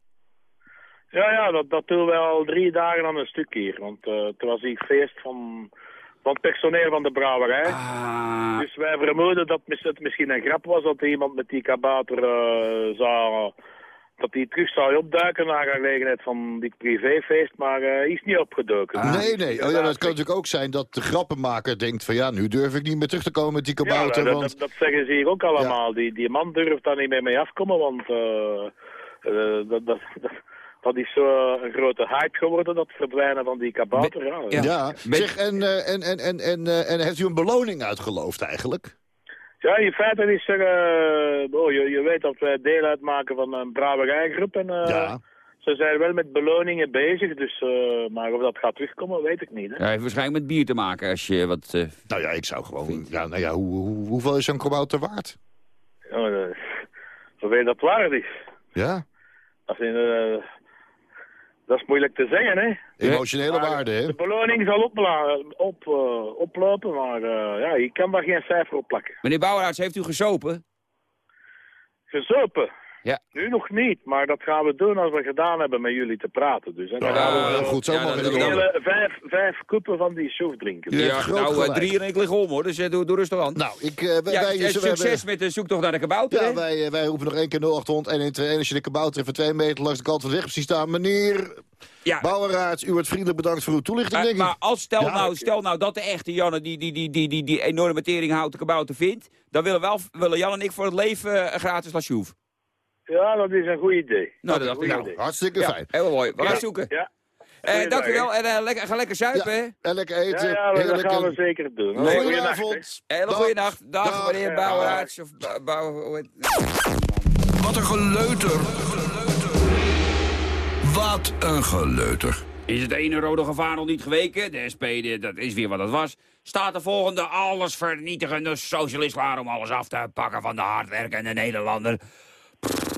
Ja, ja, dat, dat doen we al drie dagen aan een stuk hier. Want uh, toen was ik feest van, van het personeel van de brouwerij. Ah. Dus wij vermoeden dat het misschien een grap was dat iemand met die kabouter uh, zou dat hij terug zou opduiken naar gelegenheid van dit privéfeest, maar uh, hij is niet opgedoken. Ah, nee, nee. Oh, ja, dat kan natuurlijk ook zijn dat de grappenmaker denkt van ja, nu durf ik niet meer terug te komen met die kabouter. Ja, dat, want... dat, dat, zeggen ze hier ook allemaal. Ja. Die, die man durft daar niet meer mee afkomen, want uh, uh, dat, dat, dat, dat is zo een grote hype geworden, dat verdwijnen van die kabouter. Ja, ja. ja. Zeg, en, en, en, en, en, en heeft u een beloning uitgeloofd eigenlijk? Ja, in feite is er, uh, oh, je, je weet dat wij deel uitmaken van een brouwerijgroep en uh, ja. ze zijn wel met beloningen bezig, dus, uh, maar of dat gaat terugkomen, weet ik niet. Hè? Ja, heeft waarschijnlijk met bier te maken als je wat... Nou ja, ik zou gewoon, ja, nou ja, hoe, hoe, hoeveel is zo'n kabouter waard? Ja, zoveel dat waard is. Ja? Dat is, dat is moeilijk te zeggen, hè. Emotionele maar waarde, hè? De beloning zal opla op, uh, oplopen, maar uh, ja, je kan daar geen cijfer op plakken. Meneer Bouweraars, heeft u gezopen? Gezopen? Ja. Nu nog niet, maar dat gaan we doen als we gedaan hebben met jullie te praten. Dus, en dan ja, gaan we heel goed, zo ja, we hele vijf, vijf koepen van die soef drinken. Ja, nou, uh, gelijk. drie en ik lig om hoor, dus uh, doe, doe rustig aan. Nou, ik, uh, wij, ja, wij, eh, we succes hebben- met de zoektocht naar de kabouter, Ja, hè? wij, eh, wij roepen nog één keer 0800 1121 als je de kabouter van twee meter langs de kant van de weg zien staan. Meneer Ja. Bouweraerts, u wordt vriendelijk bedankt voor uw toelichting, denk ik. maar als, stel, Ja. nou, stel nou dat de echte Janne die, die, die, die, die, die enorme teringhouten kabouter vindt... dan willen, wel, willen Jan en ik voor het leven eh, gratis La Chouf. Ja, dat is een goed idee. Nou, dat dacht ik idee. Hartstikke Ja, fijn. heel mooi. We gaan Ja. zoeken. Ja. Eh, dank u wel hè. en eh, lekker, ga lekker zuipen, hè? En lekker Ja, eten, ja, dat heerlijk. gaan we zeker doen. Goedenavond. Hele Dag. goede nacht. Dag, Dag. meneer Ja. Bouweraerts. Of Wat een geleuter. Wat een geleuter. Is het ene rode gevaar nog niet geweken? De SP, dat is weer wat het was. Staat de volgende allesvernietigende socialist klaar om alles af te pakken van de hardwerkende Nederlander? Pff,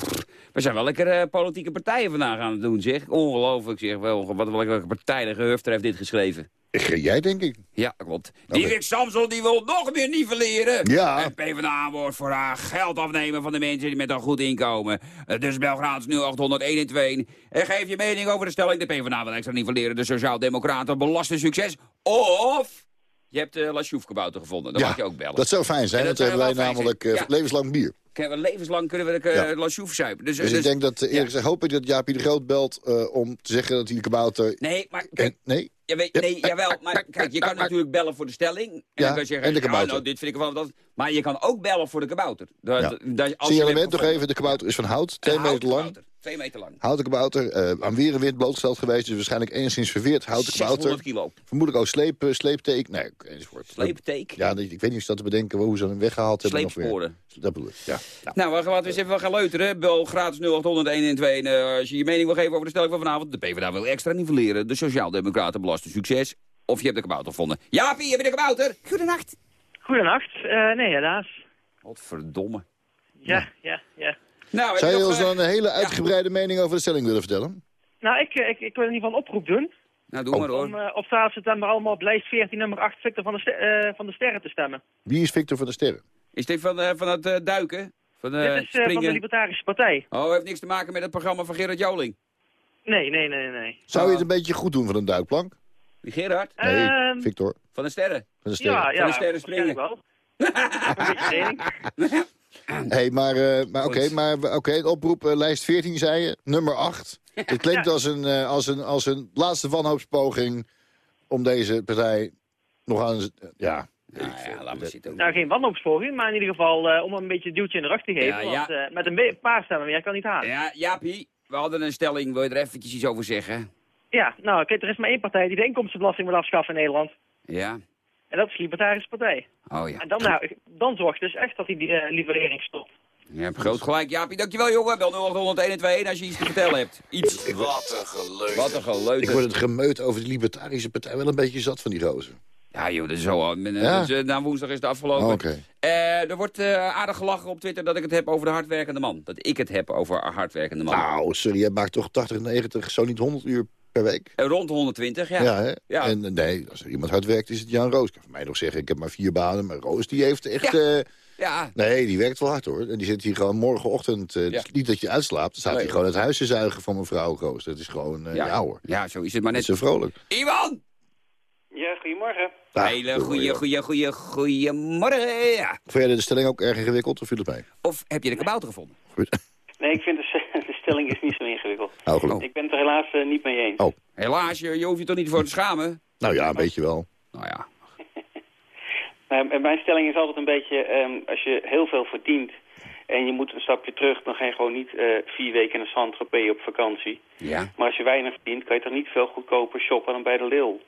We zijn wel lekker eh, politieke partijen vandaag aan het doen, zeg. Ongelooflijk, zeg. Wel, wat welke partijdige hufter heeft dit geschreven. Eh, Jij, denk ik. Ja, klopt. Die Rick Samson die wil nog meer nivelleren. Ja. En PvdA wordt voor haar geld afnemen van de mensen die met een goed inkomen. Eh, Dus bel gratis 0801 En geef je mening over de stelling. De PvdA wil extra nivelleren. De Sociaaldemocraten belasten succes. Of je hebt uh, gevonden. Dan mag je ook bellen. dat zou fijn zijn, want dat hebben wij namelijk eh, levenslang bier. Levenslang kunnen we de uh, Ja. Chouf zuipen. Dus, Dus, dus- ik denk dat, eh, eerlijk gezegd, hoop ik dat Jaapie de Groot belt eh, om te zeggen dat hij de kabouter... Nee, maar En, nee? Ja, weet, nee, jawel, maar kijk, je kan natuurlijk bellen voor de stelling. En Ja, dan kan je zeggen, en de ja, kabouter. nou, dit vind ik wel dat. Maar je kan ook bellen voor de kabouter. Dat, Ja. dat, als je Signalement nog even, de kabouter is van hout, twee meter lang. kabouter, Twee meter lang. Houten kabouter, eh, aan weer en wind blootgesteld geweest, dus waarschijnlijk enigszins verweerd. Houten 600 kabouter, kilo. vermoedelijk ook sleep, eh, sleepteek, nee, enzovoort. Sleepteek. Ja, dat- ik weet niet of ze dat te bedenken, hoe ze hem weggehaald hebben. of weer. Sleepsporen. Dat bedoel ik, ja. ja. Nou, we gaan laten we eens even gaan leuteren. Bel gratis 0800 112. Uh, als je je mening wil geven over de stelling van vanavond. De PvdA wil extra nivelleren. De Sociaaldemocraten belasten succes. Of je hebt de kabouter gevonden. Jaapie, heb je de kabouter? Goedenacht. Goedenacht. Eh, nee, helaas. Wat verdomme. Ja, ja, ja. Nou, Zou je ons eh, dan een hele uitgebreide mening over de stelling willen vertellen? Nou, ik, ik, ik wil in ieder geval een oproep doen. Nou, doe maar hoor. Om eh, op 12 september allemaal op lijst 14 nummer 8 Victor van de, eh, van de Sterren te stemmen. Wie is Victor van der Sterren? Is dit van, eh, van het eh, duiken? Van Dit eh is eh, van de springen? Libertarische Partij. Oh, heeft niks te maken met het programma van Gerard Joling. Nee, nee, nee, nee. Zou je het een beetje goed doen van een duikplank? Gerard? Nee, Ehm, Victor Van de sterren. van der Sterren. ja, Van ja, de sterren springen. wel. Hey, maar eh, maar oké, Goed. maar oké, de oproep eh, lijst 14 zei je, nummer 8. Het klinkt als, een, eh, als, een, als een laatste wanhoopspoging om deze partij nog aan... ja, Nou ja, laat maar zitten. Nou, geen wanhoopspoging, maar in ieder geval eh, om een beetje een duwtje in de rug te geven. Ja, ja. Want eh, met een paar stemmen meer kan niet halen. Ja. Ja, Jaapie, we hadden een stelling. Wil je er eventjes iets over zeggen? Nou, kijk, er is maar één partij die de inkomstenbelasting moet afschaffen in Nederland. Ja? En dat is de Libertarische Partij. Oh ja. En dan, nou, dan zorgt dus echt dat die uh, liberering stopt. Je hebt groot gelijk, Jaapie. Dankjewel, jongen. Bel 0800 als je iets te vertellen hebt. Iets. Wat een geleuter. Wat een geleuter. ik word het gemeut over de Libertarische Partij wel een beetje zat van die rozen. Ja, joh, dat is zo. Ja? Dus, eh, na woensdag is het afgelopen. Oh, Oké. Eh, er wordt eh, aardig gelachen op Twitter dat ik het heb over de hardwerkende man. Dat ik het heb over een hardwerkende man. Nou, sorry, jij maakt toch 80, 90, zo niet 100 uur per week? Eh, rond 120, ja. Ja, hè? Ja. En eh, nee, als er iemand hard werkt, is het Jan Roos. Ik kan van mij nog zeggen, ik heb maar vier banen. Maar Roos, die heeft echt... Ja. eh, Ja, nee, die werkt wel hard, hoor. En die zit hier gewoon morgenochtend... eh, Ja. dus niet dat je uitslaapt. Dan staat Nee. hij gewoon het huis te zuigen van mevrouw Roos. Dat is gewoon, eh, ja. ja. hoor. Ja, zo is het maar Dat is net. zo vrolijk. Iwan! Ja, goedemorgen. Ah, Hele goeie, joh. goeie, goeie, goeiemorgen. Ja. Vond jij de stelling ook erg ingewikkeld of viel het mee? Of heb je de kabouter gevonden? Goed. Nee, ik vind stelling is niet zo ingewikkeld. Nou, gelukkig. Ik ben het er helaas eh, niet mee eens. Oh. Helaas, je, je hoeft je toch niet voor te schamen? Nou ja, een beetje wel. Nou ja. Nou, mijn stelling is altijd een beetje, ehm, als je heel veel verdient en je moet een stapje terug, dan ga je gewoon niet eh, vier weken naar Saint-Tropez op vakantie. Ja. Maar als je weinig verdient, kan je toch niet veel goedkoper shoppen dan bij de Lil.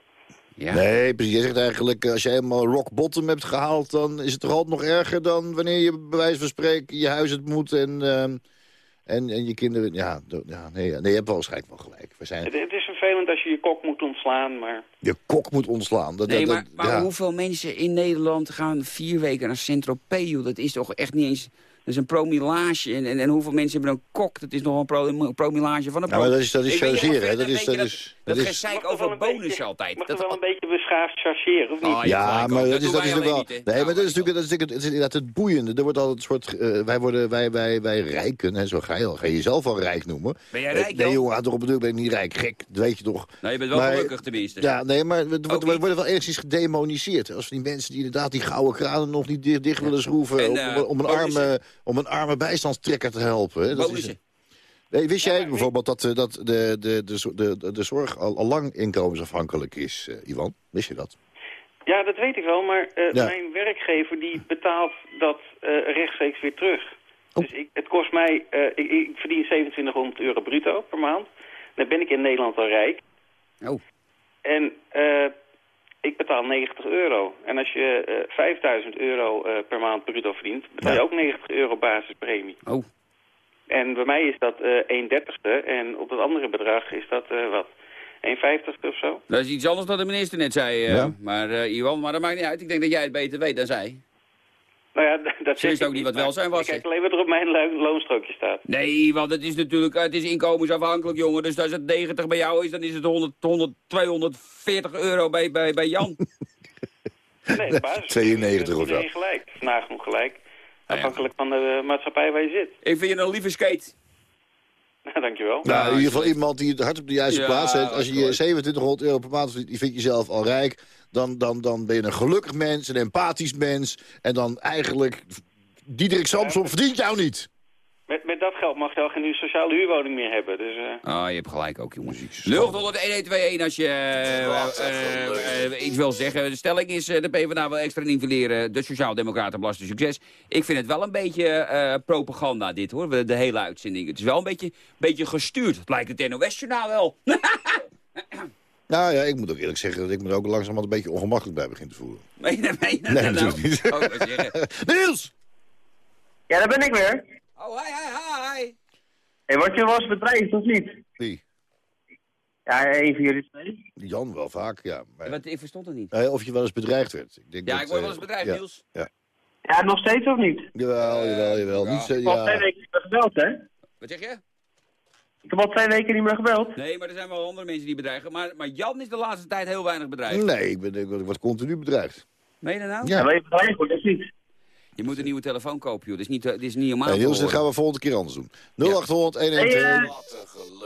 Ja. Nee, precies. Je zegt eigenlijk, eh, als je helemaal rock bottom hebt gehaald... dan is het toch altijd nog erger dan wanneer je bij wijze van spreken je huis het moet... en, ehm, en, en je kinderen... Ja, ja nee, nee, je hebt wel waarschijnlijk wel gelijk. We zijn, Het, het is vervelend als je je kok moet ontslaan, maar... je kok moet ontslaan. Dat, Nee, dat- maar, dat- maar ja. hoeveel mensen in Nederland gaan vier weken naar Saint-Tropez? joh? Dat is toch echt niet eens... Dat is een promillage. En, en, en hoeveel mensen hebben een kok? Dat is nog een pro, een promillage van een Ja, maar dat is, dat is chargeren. Dat is, dat is, Dat, dat dat is, wel over een bonus altijd. Mag Dat, toch wel een beetje beschaafd chargeren, of niet? Oh, hebt ja, maar dat, Dat is, dat is natuurlijk wel... nee, maar dat is natuurlijk dat is, natuurlijk- het is inderdaad het boeiende. Er wordt altijd een soort... eh, wij, worden, wij, wij, wij rijken, hè, zo ga je, al, ga je jezelf al rijk noemen. Ben jij Eh, rijk, Nee, jongen, toch op bedoel, ik ben niet rijk. Gek, dat weet je toch. Nou, je bent wel Maar- gelukkig tenminste. Ja, nee, maar we, worden wel enigszins gedemoniseerd. Als die mensen die inderdaad die gouden kranen nog niet dicht, willen schroeven... En, om, eh, om, een arme, om een arme bijstandstrekker te helpen. hè. Dat is, Bonussen. nee, wist jij bijvoorbeeld dat, eh, dat de, de, de, de, de, de zorg al, al lang inkomensafhankelijk is, eh, Ivan? Wist je dat? Ja, dat weet ik wel, maar eh, Ja. mijn werkgever die betaalt dat eh, rechtstreeks weer terug. Oh. Dus ik, het kost mij, eh, ik, ik verdien 2700 euro bruto per maand. Dan ben ik in Nederland al rijk. Oh. En eh, ik betaal 90 euro. En als je eh 5000 euro eh, per maand bruto verdient, betaal je Ja. ook 90 euro basispremie. Oh. En bij mij is dat eh 1 dertigste en op het andere bedrag is dat eh, wat, 1 vijftigste of zo. Dat is iets anders dan de minister net zei. eh, Ja. Maar uh, Iwan, maar dat maakt niet uit. Ik denk dat jij het beter weet dan zij. Nou ja, dat Ze wist ook niet wat welzijn was, Ik kijk alleen wat er op mijn lo- loonstrookje staat. Nee, want het is natuurlijk het is inkomensafhankelijk, jongen. Dus als het 90 bij jou is, dan is het 100, 100 240 euro bij, bij, bij Jan. Nee, basis 92 of zo. gelijk. Nagenoeg gelijk. ja. Afhankelijk van de maatschappij waar je zit. Ik vind je een lieve skate. Nou, dankjewel. Nou, in ieder geval iemand die het hart op de juiste Ja, plaats zet. Als je je leuk. 2700 euro per maand verdient, je vindt jezelf al rijk... Dan, dan, dan ben je een gelukkig mens, een empathisch mens. En dan eigenlijk... Diederik Samson verdient jou niet. Met, met dat geld mag je al geen sociale huurwoning meer hebben. Dus, eh, Ah, je hebt gelijk ook, jongens. 0800-1121 als je eh, eh, eh, iets wil zeggen. De stelling is, eh, de PvdA wil extra nivelleren. De Sociaaldemocraten belasten succes. Ik vind het wel een beetje eh, propaganda dit, hoor. De, de hele uitzending. Het is wel een beetje, beetje gestuurd. Het lijkt het NOS-journaal wel. Nou ja, ik moet ook eerlijk zeggen... dat ik me er ook langzamerhand een beetje ongemakkelijk bij begin te voelen. Nee, nee, nee. Nee, natuurlijk niet. Oh. Niels! Ja, daar ben ik weer. Oh, hi, hi, hi. Hey, word je wel eens bedreigd of niet? Wie? Ja, een van jullie twee. Jan wel vaak, ja. Maar, Wat, ik verstond het niet. Of je wel eens bedreigd werd. Ik denk Ja, dat, ik word wel eh, eens bedreigd, ja, Niels. Ja. Ja, nog steeds of niet? Jawel, jawel, jawel. Niet al twee ja. weken niet meer gebeld, hè? Wat zeg je? Ik heb al twee weken niet meer gebeld. Nee, maar er zijn wel andere mensen die bedreigen. Maar, maar Jan is de laatste tijd heel weinig bedreigd. Nee, ik, ben, ik word continu bedreigd. Meen je dat nou? Ja. wil je bedreigen, dat is niet. Je moet een nieuwe telefoon kopen, joh. Dit is niet, eh, dit is niet normaal. Nee, Niels, dit gaan we volgende keer anders doen. 0800 112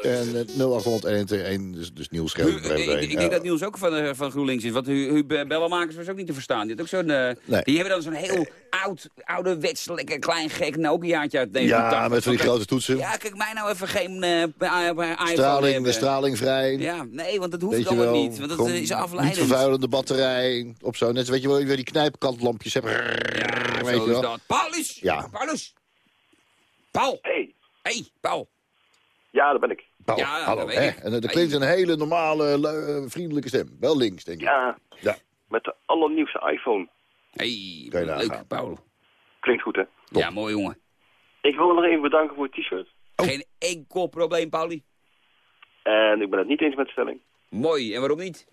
Hey, en eh, 0800 121, dus, dus Niels Hu- ik, ik, denk Ja. dat Niels ook van, eh, van GroenLinks is. Want Hu Bellenmakers was ook niet te verstaan. Die, had ook zo'n, eh, Nee. die hebben dan zo'n heel oud, ouderwets, lekker klein gek Nokiaatje uit 1980. Ja, met van die Kijk, grote toetsen. Ja, kijk mij nou even geen eh, iPhone Straling, hebben. stralingvrij. Ja, nee, want dat hoeft Weet je allemaal wel, niet. Want dat eh, is Niet afleidend. vervuilende batterij. Op zo, net weet je wel, je die knijpkantlampjes hebt. Ja, weet je wel. dat. Paulus! Ja. Paulus! Paul! Hey. Hey, Paul! Ja, daar ben ik. Paul, Ja, hallo. dat weet hè? ik. En er klinkt een hele normale, vriendelijke stem. Wel links, denk ik. Ja, Ja, met de allernieuwste iPhone. Hey, leuk. Paul. Klinkt goed, hè? Ja, mooi jongen. Ik wil nog even bedanken voor het t-shirt. Geen enkel probleem, Paulie. En ik ben het niet eens met de stelling. Mooi, en waarom niet?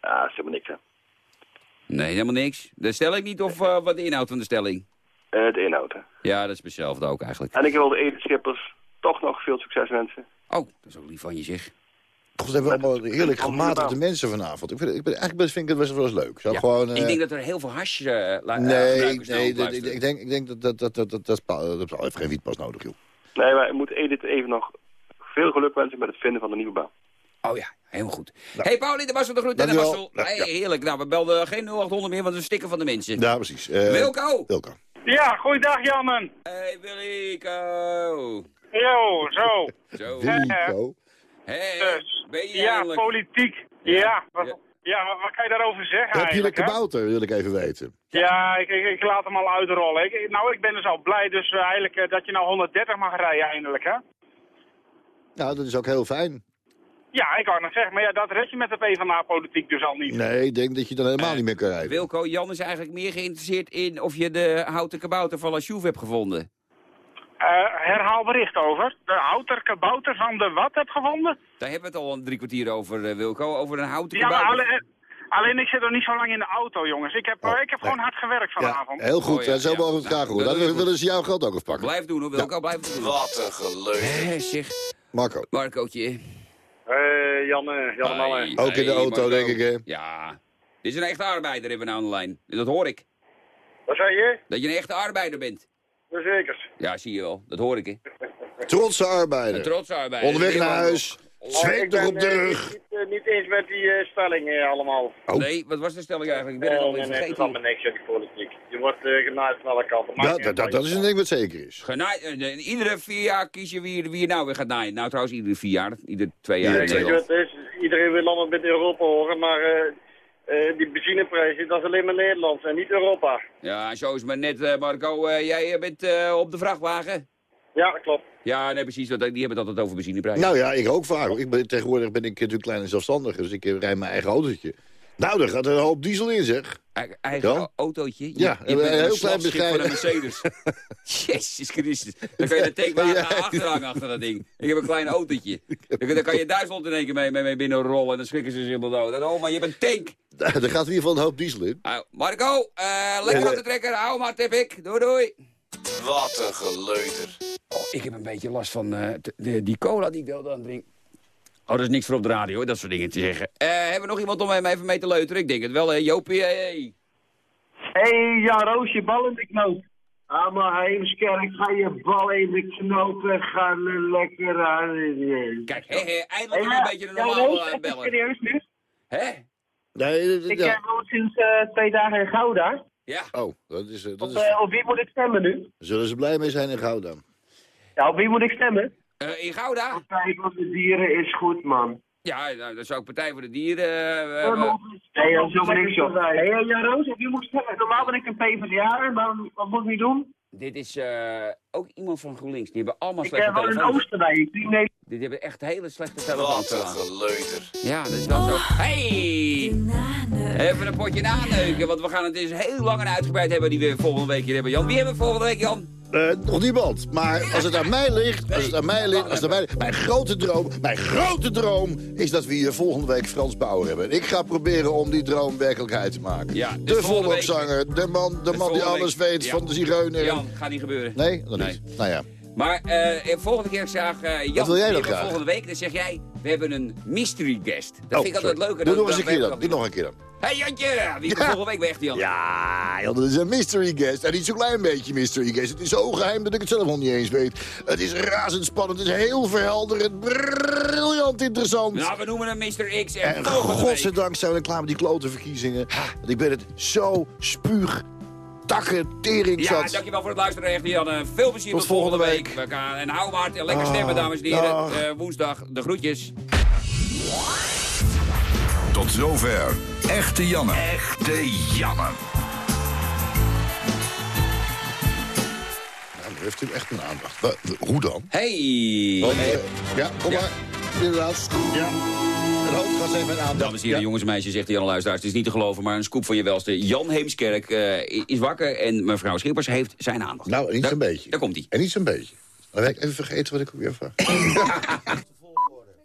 Ja, dat is helemaal niks, hè. Nee, helemaal niks. De stelling niet of eh, wat de inhoud van de stelling? Eh, de inhoud, hè. Ja, dat is hetzelfde ook eigenlijk. En ik wil de Edith Schippers toch nog veel succes wensen. Oh, dat is ook lief van je zeg. God, hebben we allemaal heerlijk gematigde mensen vanavond. Ik vind, ik ben, eigenlijk best, vind ik het best wel eens leuk. Ja, gewoon, eh, Ik denk dat er heel veel hash eh, eh, Nee, nee, dat- ik, ik denk, ik denk dat dat, dat, dat, dat, dat, dat heeft geen wietpas nodig, joh. Nee, maar ik moet Edith even nog veel geluk wensen met het vinden van een nieuwe baan. Oh ja, helemaal goed. hey Paulie, de Marcel de Groet en de Dankjewel. Marcel. Ja, Hey, ja. heerlijk. Nou, we belden geen 0800 meer, want we stikken van de mensen. Ja, precies. Eh, Wilco! Wilco. Ja, goeiedag Jammen. Hey Wilco! Yo, zo. Zo. Wilco. Hey, Dus, ben je ja, politiek. Ja, wat, ja. wat, wat kan je daarover zeggen Heb je hè? kabouter, wil ik even weten. Ja, ik, ik, ik laat hem al uitrollen. Ik, nou, ik ben dus al blij dus eh, eigenlijk eh, dat je nou 130 mag rijden eindelijk, hè? Nou, dat is ook heel fijn. Ja, ik wou nog zeggen, maar ja, dat red je met de PvdA-politiek dus al niet. Nee, ik denk dat je dan helemaal niet meer kan rijden. Wilco, Jan is eigenlijk meer geïnteresseerd in of je de houten kabouter van La Chouve hebt gevonden. Eh, herhaal bericht over. De houter kabouter van de wat heb gevonden? Daar hebben we het al een drie kwartier over, eh, Wilco. Over een houten Ja, maar kabouter. alleen, alleen ik zit nog niet zo lang in de auto, jongens. Ik heb, eh, ik heb gewoon hard gewerkt Oh, Ja, vanavond. heel goed. Oh, ja, zo ja. mogen we het graag Nou, horen. dat Dan willen ze jouw geld ook afpakken. Blijf doen hoor, Wilco, blijf doen. Wat een. Hé, zeg. Marco. Marcootje. Eh, Janne, Janne Malle. Hey, Ook in de hey, auto, Marco. denk ik, hè? Ja. Dit is een echte arbeider, hebben we nou aan de lijn. Dat hoor ik. Wat zei je? Dat je een echte arbeider bent. Zeker. Ja, zie je wel. Dat hoor ik, hè. Trotse Een arbeider. trotse arbeider. Onderweg naar huis. Zweet nog op de rug. Niet, eh, niet eens met die eh, stelling eh, allemaal. Oh. Nee, wat was de stelling eigenlijk? Ik ben het alweer nee, nee, het is vergeten. allemaal niks, die politiek. Je wordt genaaid van alle kanten. Dat, dat, dat is een ding wat zeker is. Genaaid, eh, iedere vier jaar kies je wie, wie je nou weer gaat naaien. Nou, trouwens, iedere vier jaar. Ieder twee jaar. Ja? Iedereen wil allemaal met Europa horen, maar eh, eh, die benzineprijzen, dat is alleen maar Nederland en niet Europa. Ja, zo is het maar net, eh, Marco. eh, jij eh, bent eh, op de vrachtwagen? Ja, dat klopt. Ja, nee, precies. Want die hebben het altijd over benzineprijs. Nou ja, ik ook vaak. Ik ben, tegenwoordig ben ik natuurlijk klein en zelfstandig, dus ik rijd mijn eigen autootje. Nou, daar gaat er een hoop diesel in, zeg. Eigen, eigen Ja? autootje? Je- Ja, je een heel klein slagschip van een bescheiden. Mercedes. Jezus Christus. Dan kan je de tankwagen Ja. achter dat ding. Ik heb een klein autootje. Dan, kan je Duitsland in één keer mee, mee, mee binnenrollen en dan schrikken ze zich helemaal dood. Oh, maar je hebt een tank. Daar gaat in ieder geval een hoop diesel in. Nou, Marco, eh, lekker op de trekker. Hou maar, tip ik. Doei, doei. Wat een geleuter. Oh, ik heb een beetje last van eh, de, die cola die ik wilde aan drinken. Oh, dat is niks voor op de radio, hoor, dat soort dingen te zeggen. Eh, hebben we nog iemand om hem even mee te leuteren? Ik denk het wel, hè. Jopie, hey. Hé, hey, Jan Roosje, bal in de knoop. Allemaal Heemskerk, ga je bal in de knopen, ga er lekker aan. Kijk, eindelijk Hey, een ja, beetje een Jan normaal Roos, eh, even bellen. serieus nu? Hè? Nee, Ik ja. eh, woon sinds eh, twee dagen in Gouda. Ja. Oh, dat is, eh, dat Op, is... eh, op wie moet ik stemmen nu? Zullen ze blij mee zijn in Gouda? Ja, op wie moet ik stemmen? Eh, in Gouda? Partij van de Dieren is goed, man. Ja, nou, dat zou ik Partij voor de Dieren... eh, eh, Nee, dat is ook niks, joh. Hé, hey, Jan Roos, op wie moet ik stemmen? Normaal ben ik een PvdA, maar wat moet ik niet doen? dit is eh, ook iemand van GroenLinks. Die hebben allemaal Ik slechte heb wel in telefoons. Oostenrijk. Die nee. Die hebben echt hele slechte telefoons. Wat een geleuter. Ja, dat is wel zo. Hey! Even een potje naneuken, want we gaan het eens heel lang en uitgebreid hebben die we volgende week hier hebben. Jan, wie hebben we volgende week, Jan? Eh, nog niemand. Maar als het aan mij ligt, als het aan mij ligt, als het aan mij ligt... Mijn grote droom, mijn grote droom is dat we hier volgende week Frans Bauer hebben. En ik ga proberen om die droom werkelijkheid te maken. Ja, dus de volgende week- volkszanger, de man, de man die alles week- weet ja. van de zigeuner. Jan, gaat niet gebeuren. Nee, dat Nee. niet. Nou ja. Maar eh, volgende keer graag eh Jan, Wat wil jij we graag? volgende week, dan zeg jij, we hebben een mystery guest. Dat Oh, vind ik altijd leuker. Doe dan- nog eens een keer dan. Doe nog een keer dan. Hé hey, Jantje, wie is Ja. volgende week weg, Jan? Ja, joh, dat is een mystery guest. En niet zo'n klein beetje mystery guest. Het is zo geheim dat ik het zelf nog niet eens weet. Het is razendspannend, het is heel verhelderend, briljant interessant. Nou, we noemen hem Mr. X en, En godzijdank zijn we klaar met die klote verkiezingen. Want ik ben het zo spuug, takken, tering Ja, dankjewel voor het luisteren, echt Jan. Veel plezier Tot tot, volgende week. We gaan, en hou maar lekker Ah, stemmen, dames en heren. Eh, woensdag, de groetjes. Tot zover. Echte Janne. Echte Janne. Nou, nu heeft u echt mijn aandacht. Hoe dan? Hey! Want, eh, ja, kom maar. Inderdaad. Ja. Hoofdgas aandacht. Dames en heren, jongens en meisjes, zegt de Jan Luisteraars. Het is niet te geloven, maar een scoop van je welste. Jan Heemskerk eh, is wakker en mevrouw Schippers heeft zijn aandacht. Nou, niet zo'n beetje. Daar komt hij. En niet zo'n beetje. Dan ben ik even vergeten wat ik weer vraag.